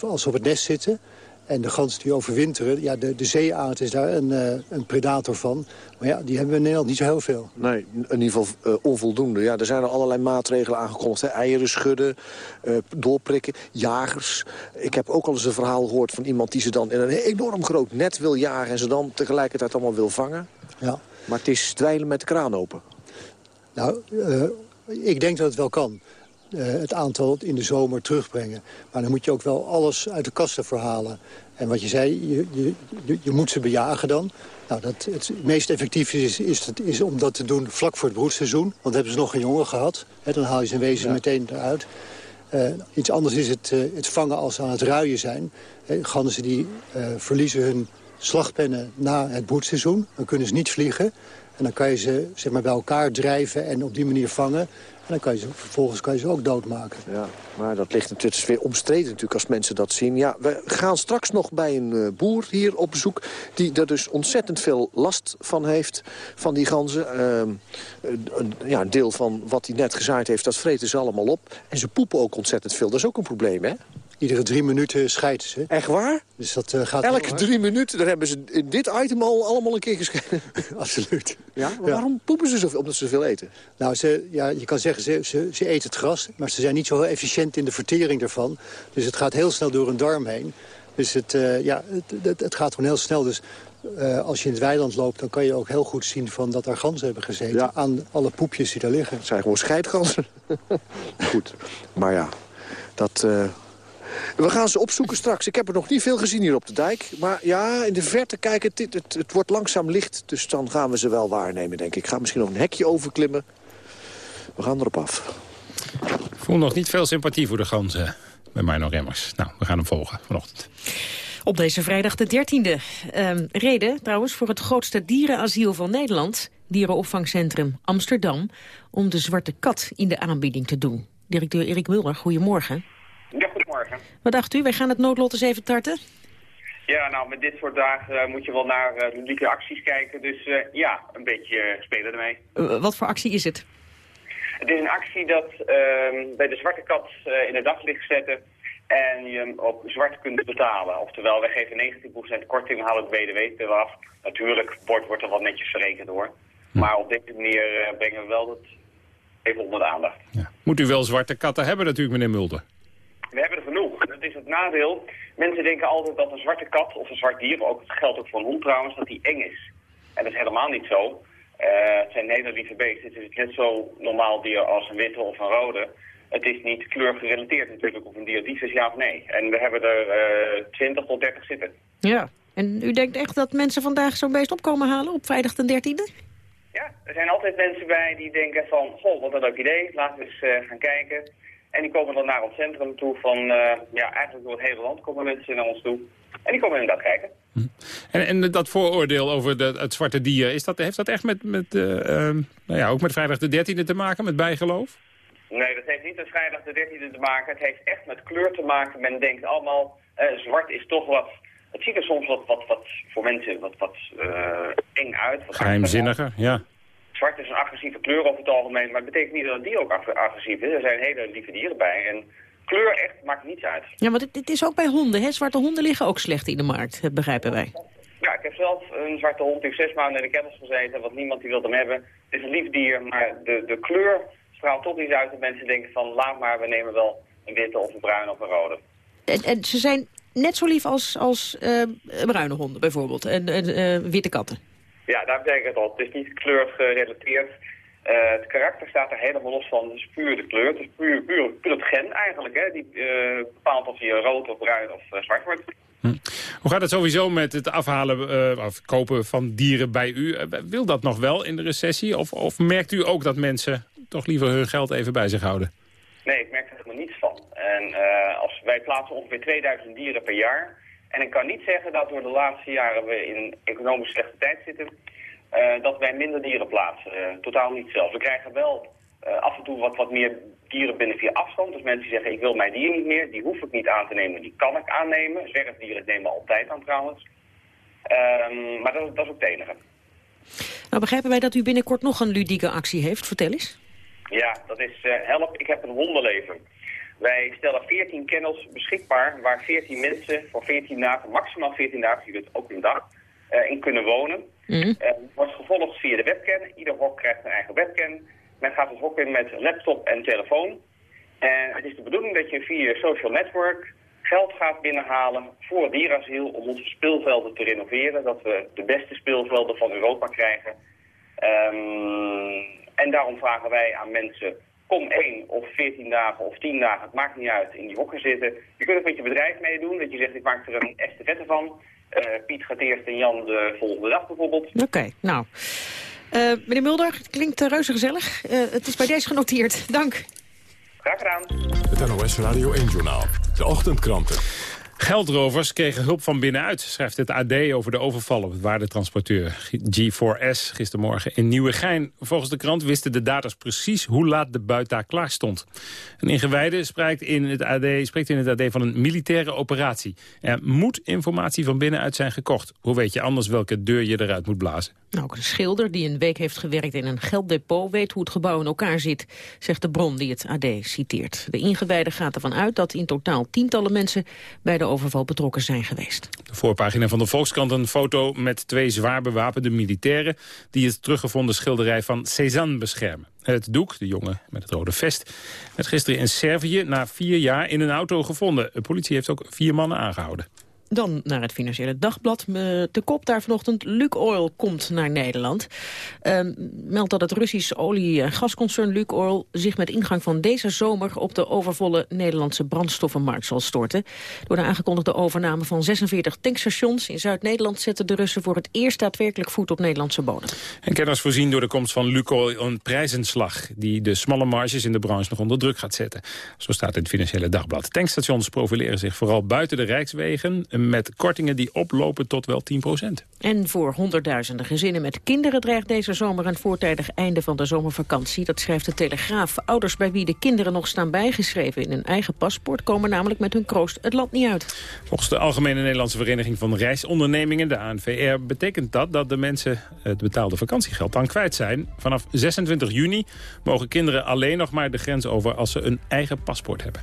als ze op het nest zitten. En de ganzen die overwinteren, ja, de, de zeeaard is daar een, uh, een predator van. Maar ja, die hebben we in Nederland niet zo heel veel. Nee, in ieder geval uh, onvoldoende. Ja, er zijn er allerlei maatregelen aangekondigd. Hè. Eieren schudden, uh, doorprikken, jagers. Ik heb ook al eens een verhaal gehoord van iemand die ze dan in een enorm groot net wil jagen... en ze dan tegelijkertijd allemaal wil vangen. Ja. Maar het is dweilen met de kraan open. Nou, ik denk dat het wel kan. Uh, het aantal in de zomer terugbrengen. Maar dan moet je ook wel alles uit de kasten verhalen. En wat je zei, je, je, je moet ze bejagen dan. Nou, dat, het meest effectief is, is, is, om dat te doen vlak voor het broedseizoen. Want dan hebben ze nog geen jongen gehad. Dan haal je ze in wezen ja. meteen eruit. Uh, iets anders is het, uh, het vangen als ze aan het ruien zijn. Uh, ganzen die verliezen hun slagpennen na het broedseizoen. Dan kunnen ze niet vliegen. En dan kan je ze zeg maar, bij elkaar drijven en op die manier vangen. En dan kan je ze, vervolgens kan je ze ook doodmaken. Ja, maar dat ligt natuurlijk weer omstreden natuurlijk als mensen dat zien. Ja, we gaan straks nog bij een uh, boer hier op bezoek... die er dus ontzettend veel last van heeft, van die ganzen. Uh, een, ja, een deel van wat hij net gezaaid heeft, dat vreten ze allemaal op. En ze poepen ook ontzettend veel. Dat is ook een probleem, hè? Iedere drie minuten scheiden ze. Echt waar? Dus dat uh, gaat Elke drie minuten, daar hebben ze in dit item al allemaal een keer gescheiden. Absoluut. Ja, maar ja. waarom poepen ze zoveel? Omdat ze veel eten? Nou, ze, ja, je kan zeggen, ze, ze, ze eten het gras, maar ze zijn niet zo heel efficiënt in de vertering daarvan. Dus het gaat heel snel door een darm heen. Dus het, uh, ja, het, het, het, gaat gewoon heel snel. Dus uh, als je in het weiland loopt, dan kan je ook heel goed zien van dat er ganzen hebben gezeten. Ja. Aan alle poepjes die daar liggen. Het zijn gewoon scheidganzen. goed, maar ja, dat... Uh... We gaan ze opzoeken straks. Ik heb er nog niet veel gezien hier op de dijk. Maar ja, in de verte kijken, het, het, het, wordt langzaam licht. Dus dan gaan we ze wel waarnemen, denk ik. Ik ga misschien nog een hekje overklimmen. We gaan erop af. Ik voel nog niet veel sympathie voor de ganzen bij mij nog Remmers. Nou, we gaan hem volgen vanochtend. Op deze vrijdag de 13e. Um, reden trouwens voor het grootste dierenasiel van Nederland... dierenopvangcentrum Amsterdam... om de zwarte kat in de aanbieding te doen. Directeur Erik Mulder, goedemorgen. Goedemorgen. Wat dacht u? Wij gaan het noodlot eens even tarten. Ja, nou, met dit soort dagen uh, moet je wel naar uh, publieke acties kijken. Dus uh, ja, een beetje spelen ermee. wat voor actie is het? Het is een actie dat ehm, bij de zwarte kat in het daglicht zetten... en je hem ook zwart kunt betalen. Oftewel, wij geven 19% korting, halen het BDW eraf. Natuurlijk wordt, wordt er wat netjes verrekend hoor. Hm. Maar op deze manier brengen we wel dat even onder de aandacht. Ja. Moet u wel zwarte katten hebben natuurlijk, meneer Mulder? We hebben er genoeg. Dat is het nadeel. Mensen denken altijd dat een zwarte kat of een zwart dier, ook, het geldt ook voor een hond trouwens, dat die eng is. En dat is helemaal niet zo. Uh, het zijn hele lieve beesten. Het is net zo normaal dier als een witte of een rode. Het is niet kleurgerelateerd natuurlijk of een dier dief is ja of nee. En we hebben er uh, 20 tot 30 zitten. Ja, en u denkt echt dat mensen vandaag zo'n beest op komen halen op vrijdag de 13e? Ja, er zijn altijd mensen bij die denken van, goh, wat een leuk idee, laten we eens uh, gaan kijken. En die komen dan naar ons centrum toe van, uh, ja, eigenlijk door het hele land komen mensen naar ons toe. En die komen inderdaad kijken. Hm. En, en dat vooroordeel over de, het zwarte dier, is dat, heeft dat echt met, met uh, uh, nou ja, ook met vrijdag de 13e te maken, met bijgeloof? Nee, dat heeft niet met vrijdag de 13e te maken. Het heeft echt met kleur te maken. Men denkt allemaal, zwart is toch wat... Het ziet er soms wat, wat, wat voor mensen wat, wat eng uit. Wat Geheimzinniger, ja. Zwart is een agressieve kleur over het algemeen, maar het betekent niet dat dier ook agressief is. Er zijn hele lieve dieren bij en kleur echt maakt niets uit. Ja, maar dit, is ook bij honden, hè? Zwarte honden liggen ook slecht in de markt, begrijpen wij. Ja, ik heb zelf een zwarte hond, die zes maanden in de kennels gezeten, want niemand die wil hem hebben. Het is een lief dier, maar de, de kleur straalt toch niet uit dat mensen denken van laat maar, we nemen wel een witte of een bruine of een rode. En, en ze zijn net zo lief als, als uh, bruine honden bijvoorbeeld, en uh, witte katten? Ja, daar ik het al. Het is niet kleurgerelateerd. Uh, het karakter staat er helemaal los van. Het is puur de kleur. Het is puur, puur, puur het gen eigenlijk. Hè? Die uh, bepaalt of je rood of bruin of uh, zwart wordt. Hm. Hoe gaat het sowieso met het afhalen of kopen van dieren bij u? wil dat nog wel in de recessie? Of, of merkt u ook dat mensen toch liever hun geld even bij zich houden? Nee, ik merk er helemaal niets van. En als, wij plaatsen ongeveer 2000 dieren per jaar. En ik kan niet zeggen dat door de laatste jaren we in een economisch slechte tijd zitten... Uh, dat wij minder dieren plaatsen. Uh, totaal niet zelf. We krijgen wel uh, af en toe wat, wat meer dieren binnen via afstand. Dus mensen die zeggen, ik wil mijn dier niet meer, die hoef ik niet aan te nemen, die kan ik aannemen. Zwerfdieren nemen we altijd aan trouwens. Um, maar dat, dat, is ook het enige. Nou begrijpen wij dat u binnenkort nog een ludieke actie heeft. Vertel eens. Ja, dat is Help, ik heb een hondenleven. Wij stellen 14 kennels beschikbaar waar 14 mensen voor 14 dagen, maximaal 14 dagen, je kunt ook een dag, in kunnen wonen. Mm. wordt gevolgd via de webcam. Ieder hok krijgt een eigen webcam. Men gaat het hok in met laptop en telefoon. En het is de bedoeling dat je via je social network geld gaat binnenhalen voor het dierasiel om onze speelvelden te renoveren. Dat we de beste speelvelden van Europa krijgen. Um, en daarom vragen wij aan mensen, kom één of veertien dagen of tien dagen, het maakt niet uit, in die hokken zitten. Je kunt ook met je bedrijf meedoen, dat je zegt ik maak er een estafette van. Uh, Piet gaat eerst en Jan de volgende dag bijvoorbeeld. Oké, okay, nou. Uh, meneer Mulder, het klinkt uh, reuze gezellig. het is bij deze genoteerd. Dank. Graag gedaan. Het NOS Radio 1-journaal. De ochtendkranten. Geldrovers kregen hulp van binnenuit, schrijft het AD over de overval op het waardetransporteur G4S gistermorgen in Nieuwegein. Volgens de krant wisten de daders precies hoe laat de buit daar klaar stond. Een ingewijde spreekt in, het AD, spreekt in het AD van een militaire operatie. Er moet informatie van binnenuit zijn gekocht. Hoe weet je anders welke deur je eruit moet blazen? Nou, ook een schilder die een week heeft gewerkt in een gelddepot weet hoe het gebouw in elkaar zit, zegt de bron die het AD citeert. De ingewijde gaat ervan uit dat in totaal tientallen mensen bij de overval betrokken zijn geweest. De voorpagina van de Volkskrant een foto met twee zwaar bewapende militairen... die het teruggevonden schilderij van Cézanne beschermen. Het doek, de jongen met het rode vest, werd gisteren in Servië na vier jaar in een auto gevonden. De politie heeft ook vier mannen aangehouden. Dan naar het Financiële Dagblad. De kop daar vanochtend. Lukoil komt naar Nederland. Uh, meldt dat het Russisch olie- en gasconcern Lukoil... zich met ingang van deze zomer op de overvolle Nederlandse brandstoffenmarkt zal storten. Door de aangekondigde overname van 46 tankstations in Zuid-Nederland... zetten de Russen voor het eerst daadwerkelijk voet op Nederlandse bodem. En kenners voorzien door de komst van Lukoil een prijzenslag... die de smalle marges in de branche nog onder druk gaat zetten. Zo staat in het Financiële Dagblad. Tankstations profileren zich vooral buiten de rijkswegen met kortingen die oplopen tot wel 10% En voor honderdduizenden gezinnen met kinderen dreigt deze zomer een voortijdig einde van de zomervakantie. Dat schrijft de Telegraaf. Ouders bij wie de kinderen nog staan bijgeschreven in hun eigen paspoort komen namelijk met hun kroost het land niet uit. Volgens de Algemene Nederlandse Vereniging van Reisondernemingen, de ANVR, betekent dat dat de mensen het betaalde vakantiegeld dan kwijt zijn. Vanaf 26 juni mogen kinderen alleen nog maar de grens over als ze een eigen paspoort hebben.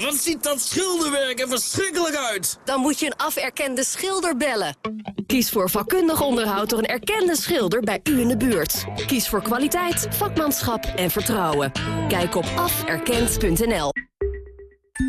Wat ziet dat schilderwerk er verschrikkelijk uit! Dan moet je een aferkende schilder bellen. Kies voor vakkundig onderhoud door een erkende schilder bij u in de buurt. Kies voor kwaliteit, vakmanschap en vertrouwen. Kijk op aferkend.nl.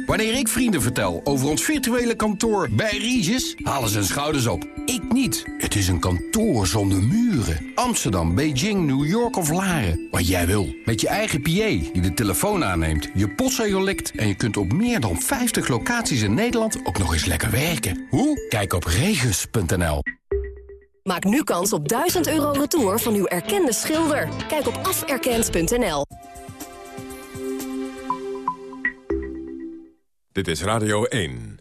Wanneer ik vrienden vertel over ons virtuele kantoor bij Regis, halen ze hun schouders op. Ik niet. Het is een kantoor zonder muren. Amsterdam, Beijing, New York of Laren. Wat jij wil. Met je eigen PA die de telefoon aanneemt, je postzegel likt... en je kunt op meer dan 50 locaties in Nederland ook nog eens lekker werken. Hoe? Kijk op regis.nl. Maak nu kans op 1000 euro retour van uw erkende schilder. Kijk op aferkend.nl. Dit is Radio 1.